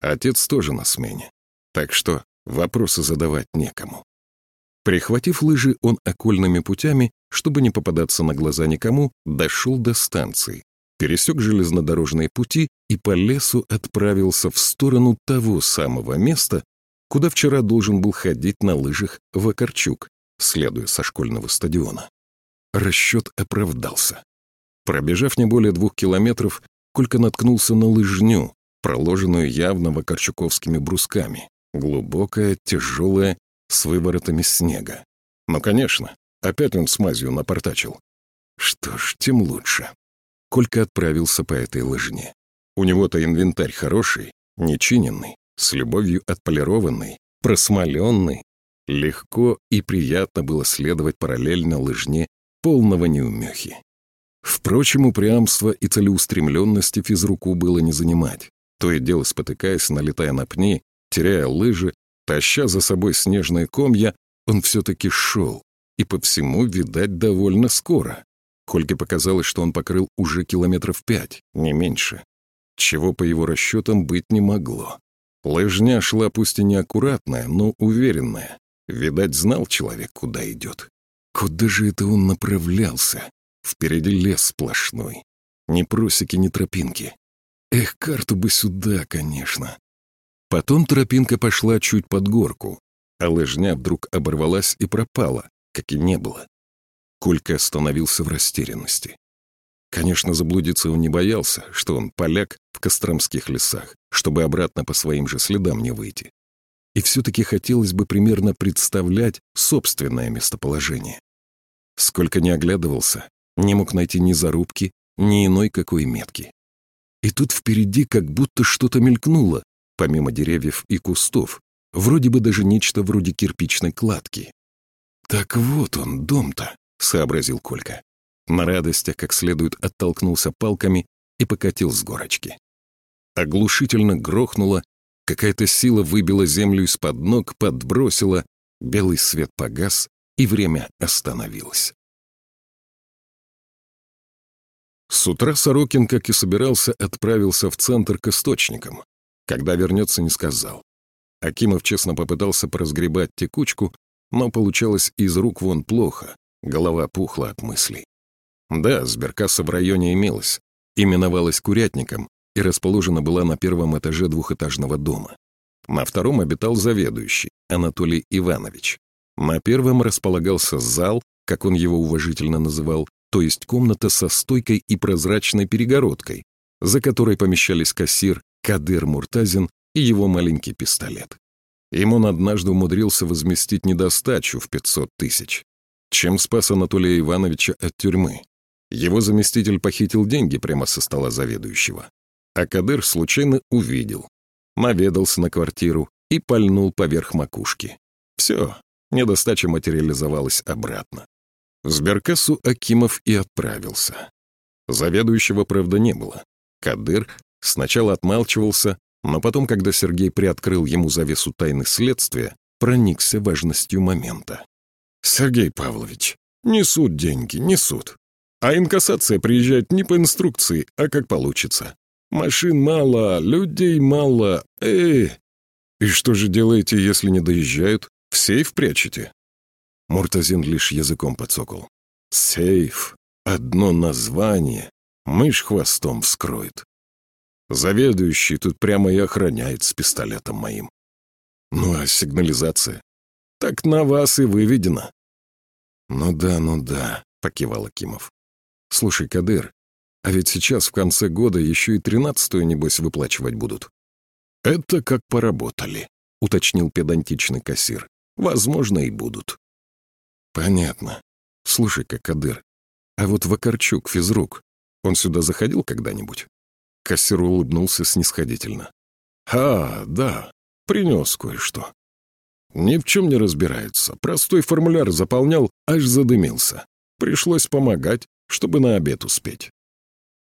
Отец тоже на смене. Так что вопросы задавать некому. Прихватив лыжи, он окольными путями, чтобы не попадаться на глаза никому, дошел до станции, пересек железнодорожные пути и по лесу отправился в сторону того самого места, куда вчера должен был ходить на лыжах Вакарчук, следуя со школьного стадиона. Расчет оправдался. Пробежав не более двух километров, Колька наткнулся на лыжню, проложенную явно вакарчуковскими брусками. Глубокая, тяжелая, с выворотами снега. Ну, конечно, опять он с мазью напортачил. Что ж, тем лучше. Колька отправился по этой лыжне. У него-то инвентарь хороший, нечиненный, с любовью отполированный, просмоленный. Легко и приятно было следовать параллельно лыжне полного неумехи. Впрочем, упрямства и целеустремленности физруку было не занимать. То и дело спотыкаясь, налетая на пни, теряя лыжи, таща за собой снежные комья, он все-таки шел, и по всему, видать, довольно скоро. Кольке показалось, что он покрыл уже километров пять, не меньше. Чего по его расчетам быть не могло. Лыжня шла пусть и неаккуратная, но уверенная. Видать, знал человек, куда идет. Куда же это он направлялся? Впереди лес сплошной. Ни просеки, ни тропинки. Эх, карту бы сюда, конечно. Потом тропинка пошла чуть под горку, а лыжня вдруг оборвалась и пропала, как и не было. Колька остановился в растерянности. Конечно, заблудиться он не боялся, что он поляк в Костромских лесах, чтобы обратно по своим же следам не выйти. И все-таки хотелось бы примерно представлять собственное местоположение. Сколько не оглядывался, не мог найти ни зарубки, ни иной какой метки. И тут впереди как будто что-то мелькнуло, помимо деревьев и кустов, вроде бы даже нечто вроде кирпичной кладки. «Так вот он, дом-то», — сообразил Колька. На радостях как следует оттолкнулся палками и покатил с горочки. Оглушительно грохнуло, какая-то сила выбила землю из-под ног, подбросила, белый свет погас, и время остановилось. С утра Сорокин, как и собирался, отправился в центр к источникам. Когда вернется, не сказал. Акимов честно попытался поразгребать текучку, но получалось из рук вон плохо, голова пухла от мыслей. Да, сберкасса в районе имелась, именовалась Курятником и расположена была на первом этаже двухэтажного дома. На втором обитал заведующий, Анатолий Иванович. На первом располагался зал, как он его уважительно называл, то есть комната со стойкой и прозрачной перегородкой, за которой помещались кассир Кадыр Муртазин и его маленький пистолет. Ему он однажды умудрился возместить недостачу в 500 тысяч, чем спас Анатолия Ивановича от тюрьмы. Его заместитель похитил деньги прямо со стола заведующего. А Кадыр случайно увидел, наведался на квартиру и пальнул поверх макушки. Все, недостача материализовалась обратно. В сберкассу Акимов и отправился. Заведующего, правда, не было. Кадыр сначала отмалчивался, но потом, когда Сергей приоткрыл ему завесу тайны следствия, проникся важностью момента. «Сергей Павлович, несут деньги, несут. А инкассация приезжает не по инструкции, а как получится. Машин мало, людей мало, э, И что же делаете, если не доезжают? В сейф прячете?» Муртазин лишь языком подсокол. «Сейф. Одно название. Мышь хвостом вскроет. Заведующий тут прямо и охраняет с пистолетом моим. Ну а сигнализация? Так на вас и выведена». «Ну да, ну да», — покивал Акимов. Слушай, Кадыр, а ведь сейчас в конце года еще и тринадцатую, небось, выплачивать будут. Это как поработали, уточнил педантичный кассир. Возможно, и будут. Понятно. Слушай-ка, Кадыр, а вот Вакарчук, физрук, он сюда заходил когда-нибудь? Кассир улыбнулся снисходительно. «А, да, принес кое-что. Ни в чем не разбирается. Простой формуляр заполнял, аж задымился. Пришлось помогать, чтобы на обед успеть.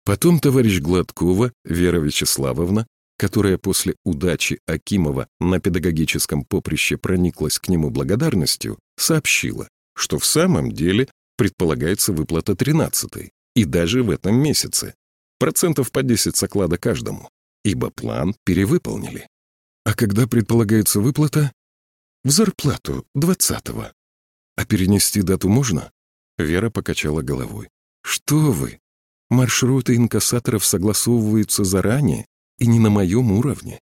Потом товарищ Гладкова, Вера Вячеславовна, которая после удачи Акимова на педагогическом поприще прониклась к нему благодарностью, сообщила, что в самом деле предполагается выплата 13 и даже в этом месяце. Процентов по 10 с оклада каждому, ибо план перевыполнили. А когда предполагается выплата? В зарплату 20-го. А перенести дату можно? Вера покачала головой. Что вы? Маршруты инкассаторов согласовываются заранее и не на моем уровне.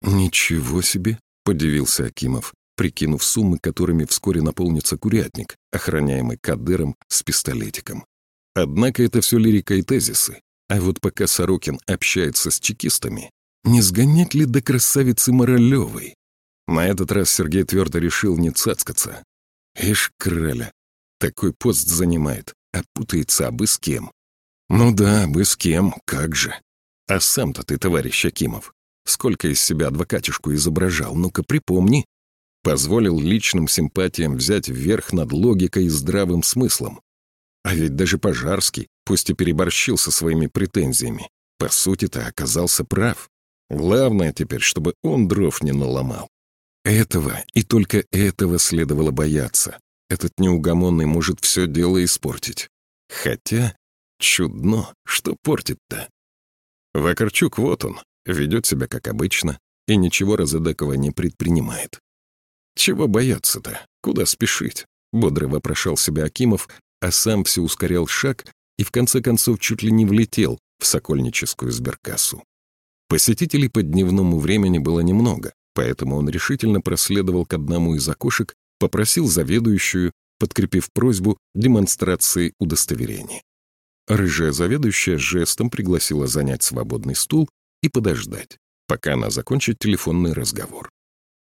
Ничего себе, подивился Акимов, прикинув суммы, которыми вскоре наполнится курятник, охраняемый Кадыром с пистолетиком. Однако это все лирика и тезисы. А вот пока Сорокин общается с чекистами, не сгонять ли до красавицы Моралевой? На этот раз Сергей твердо решил не цацкаться. Ишь, краля, такой пост занимает, а путается абы с кем. Ну да, бы с кем, как же. А сам-то ты, товарищ Акимов, сколько из себя адвокатишку изображал, ну-ка припомни. Позволил личным симпатиям взять верх над логикой и здравым смыслом. А ведь даже Пожарский, пусть и переборщил со своими претензиями, по сути-то оказался прав. Главное теперь, чтобы он дров не наломал. Этого и только этого следовало бояться. Этот неугомонный может все дело испортить. Хотя Чудно, что портит-то. Вакарчук вот он, ведет себя как обычно и ничего Розадекова не предпринимает. Чего бояться-то? Куда спешить? Бодро вопрошал себя Акимов, а сам все ускорял шаг и в конце концов чуть ли не влетел в сокольническую сберкассу. Посетителей по дневному времени было немного, поэтому он решительно проследовал к одному из окошек, попросил заведующую, подкрепив просьбу демонстрации удостоверения. Рыжая заведующая жестом пригласила занять свободный стул и подождать, пока она закончит телефонный разговор.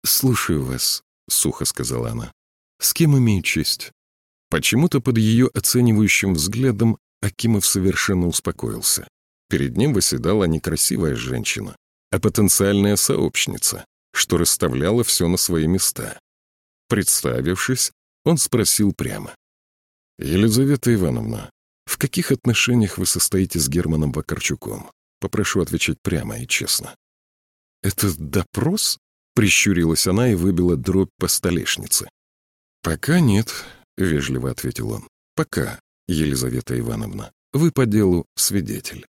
«Слушаю вас», — сухо сказала она. «С кем имею честь?» Почему-то под ее оценивающим взглядом Акимов совершенно успокоился. Перед ним восседала некрасивая женщина, а потенциальная сообщница, что расставляла все на свои места. Представившись, он спросил прямо. «Елизавета Ивановна, в каких отношениях вы состоите с Германом Вакарчуком? Попрошу отвечать прямо и честно. Это допрос? Прищурилась она и выбила дробь по столешнице. Пока нет, вежливо ответил он. Пока, Елизавета Ивановна. Вы по делу свидетель.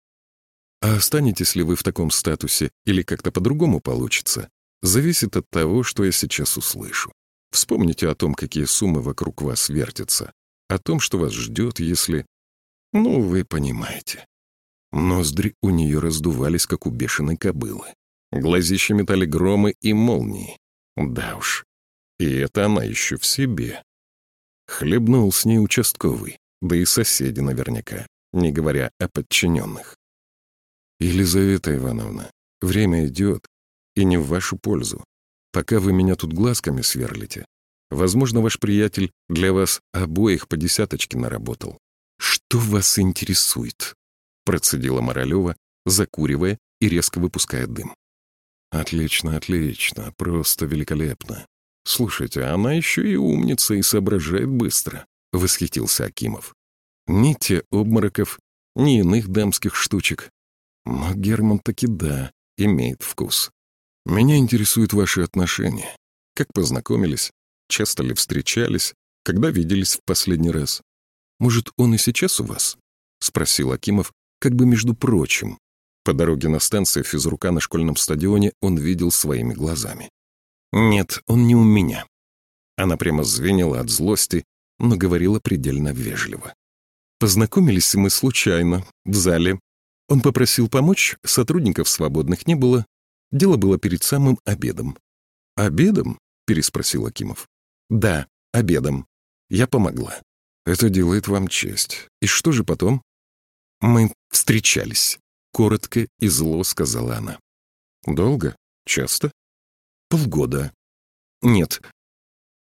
А останетесь ли вы в таком статусе или как-то по-другому получится, зависит от того, что я сейчас услышу. Вспомните о том, какие суммы вокруг вас вертятся, о том, что вас ждет, если ну, вы понимаете. Ноздри у нее раздувались, как у бешеной кобылы. Глазища метали громы и молнии. Да уж, и это она еще в себе. Хлебнул с ней участковый, да и соседи наверняка, не говоря о подчиненных. Елизавета Ивановна, время идет, и не в вашу пользу. Пока вы меня тут глазками сверлите, возможно, ваш приятель для вас обоих по десяточке наработал. «Что вас интересует?» — процедила Моралева, закуривая и резко выпуская дым. «Отлично, отлично, просто великолепно. Слушайте, она еще и умница и соображает быстро», — восхитился Акимов. «Ни те обмороков, ни иных дамских штучек. Но Герман таки да, имеет вкус. Меня интересуют ваши отношения. Как познакомились? Часто ли встречались? Когда виделись в последний раз? Может, он и сейчас у вас?» — спросил Акимов, как бы между прочим. По дороге на станцию физрука на школьном стадионе он видел своими глазами. «Нет, он не у меня». Она прямо звенела от злости, но говорила предельно вежливо. Познакомились мы случайно, в зале. Он попросил помочь, сотрудников свободных не было. Дело было перед самым обедом. «Обедом?» — переспросил Акимов. «Да, обедом. Я помогла. Это делает вам честь. И что же потом? Мы встречались. Коротко и зло сказала она. Долго? Часто? Полгода. Нет.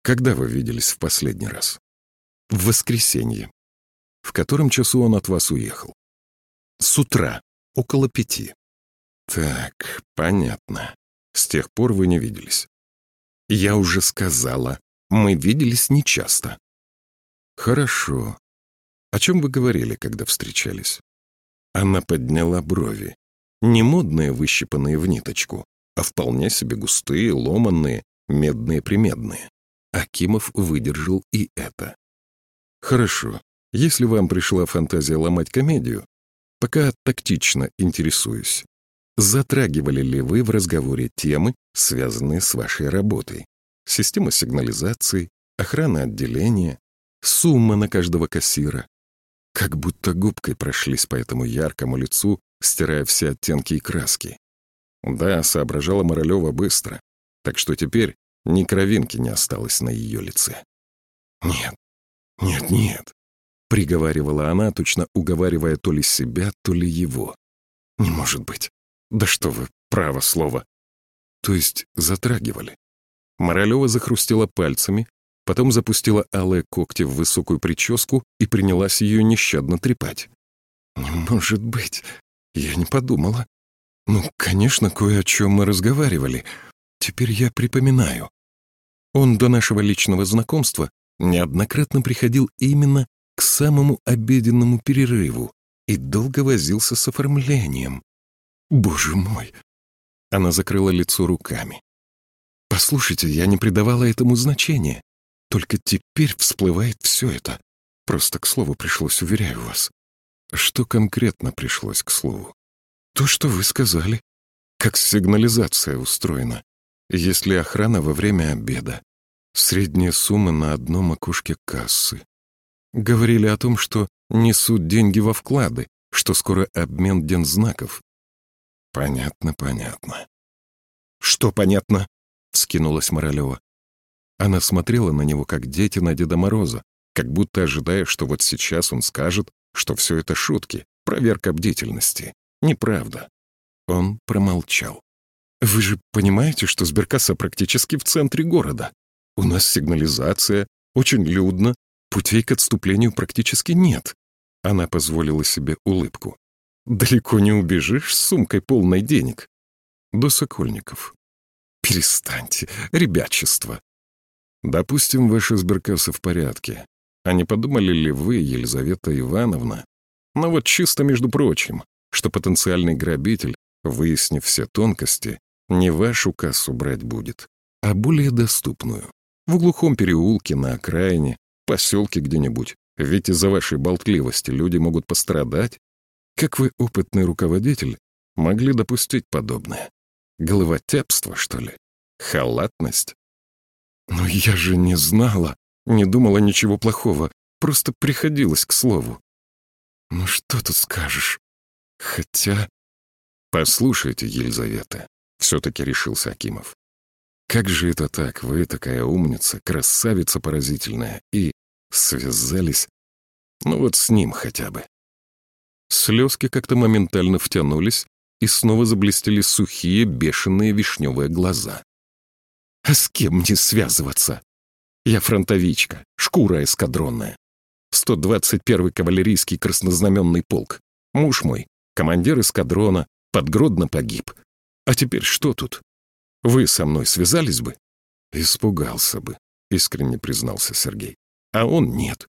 Когда вы виделись в последний раз? В воскресенье. В котором часу он от вас уехал? С утра, около пяти. Так, понятно. С тех пор вы не виделись. Я уже сказала, мы виделись нечасто. Хорошо. О чем вы говорили, когда встречались? Она подняла брови. Не модные, выщипанные в ниточку, а вполне себе густые, ломанные, медные-примедные. Акимов выдержал и это. Хорошо, если вам пришла фантазия ломать комедию, пока тактично интересуюсь. Затрагивали ли вы в разговоре темы, связанные с вашей работой? Система сигнализации, охрана отделения, сумма на каждого кассира. Как будто губкой прошлись по этому яркому лицу, стирая все оттенки и краски. Да, соображала Моралева быстро, так что теперь ни кровинки не осталось на ее лице. «Нет, нет, нет», — приговаривала она, точно уговаривая то ли себя, то ли его. «Не может быть. Да что вы, право слово». То есть затрагивали. Моралева захрустила пальцами, потом запустила алые когти в высокую прическу и принялась ее нещадно трепать. «Не может быть. Я не подумала. Ну, конечно, кое о чем мы разговаривали. Теперь я припоминаю. Он до нашего личного знакомства неоднократно приходил именно к самому обеденному перерыву и долго возился с оформлением. Боже мой! Она закрыла лицо руками. Послушайте, я не придавала этому значения. Только теперь всплывает все это. Просто к слову пришлось, уверяю вас. Что конкретно пришлось к слову? То, что вы сказали. Как сигнализация устроена. Если охрана во время обеда. Средняя сумма на одном окошке кассы. Говорили о том, что несут деньги во вклады, что скоро обмен дензнаков. Понятно, понятно. Что понятно? Вскинулась Моралева. Она смотрела на него, как дети на Деда Мороза, как будто ожидая, что вот сейчас он скажет, что все это шутки, проверка бдительности. Неправда. Он промолчал. «Вы же понимаете, что сберкасса практически в центре города? У нас сигнализация, очень людно, путей к отступлению практически нет». Она позволила себе улыбку. «Далеко не убежишь с сумкой полной денег». «До Сокольников». «Перестаньте, ребячество». «Допустим, ваша сберкасса в порядке. А не подумали ли вы, Елизавета Ивановна? Но вот чисто между прочим, что потенциальный грабитель, выяснив все тонкости, не вашу кассу брать будет, а более доступную. В глухом переулке, на окраине, поселке где-нибудь. Ведь из-за вашей болтливости люди могут пострадать. Как вы, опытный руководитель, могли допустить подобное? Головотяпство, что ли? Халатность? Но я же не знала, не думала ничего плохого, просто приходилось к слову. Ну что тут скажешь? Хотя... Послушайте, Елизавета, все-таки решился Акимов. Как же это так, вы такая умница, красавица поразительная, и связались, ну вот с ним хотя бы. Слезки как-то моментально втянулись, и снова заблестели сухие, бешеные вишневые глаза. «А с кем мне связываться? Я фронтовичка, шкура эскадронная. 121-й кавалерийский краснознаменный полк. Муж мой, командир эскадрона, подгродно погиб. А теперь что тут? Вы со мной связались бы? Испугался бы, искренне признался Сергей. А он нет.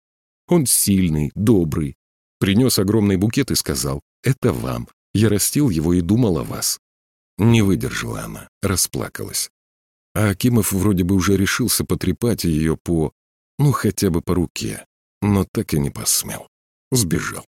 Он сильный, добрый. Принес огромный букет и сказал, это вам. Я растил его и думал о вас. Не выдержала она, расплакалась. А Акимов вроде бы уже решился потрепать ее по... ну, хотя бы по руке, но так и не посмел. Сбежал.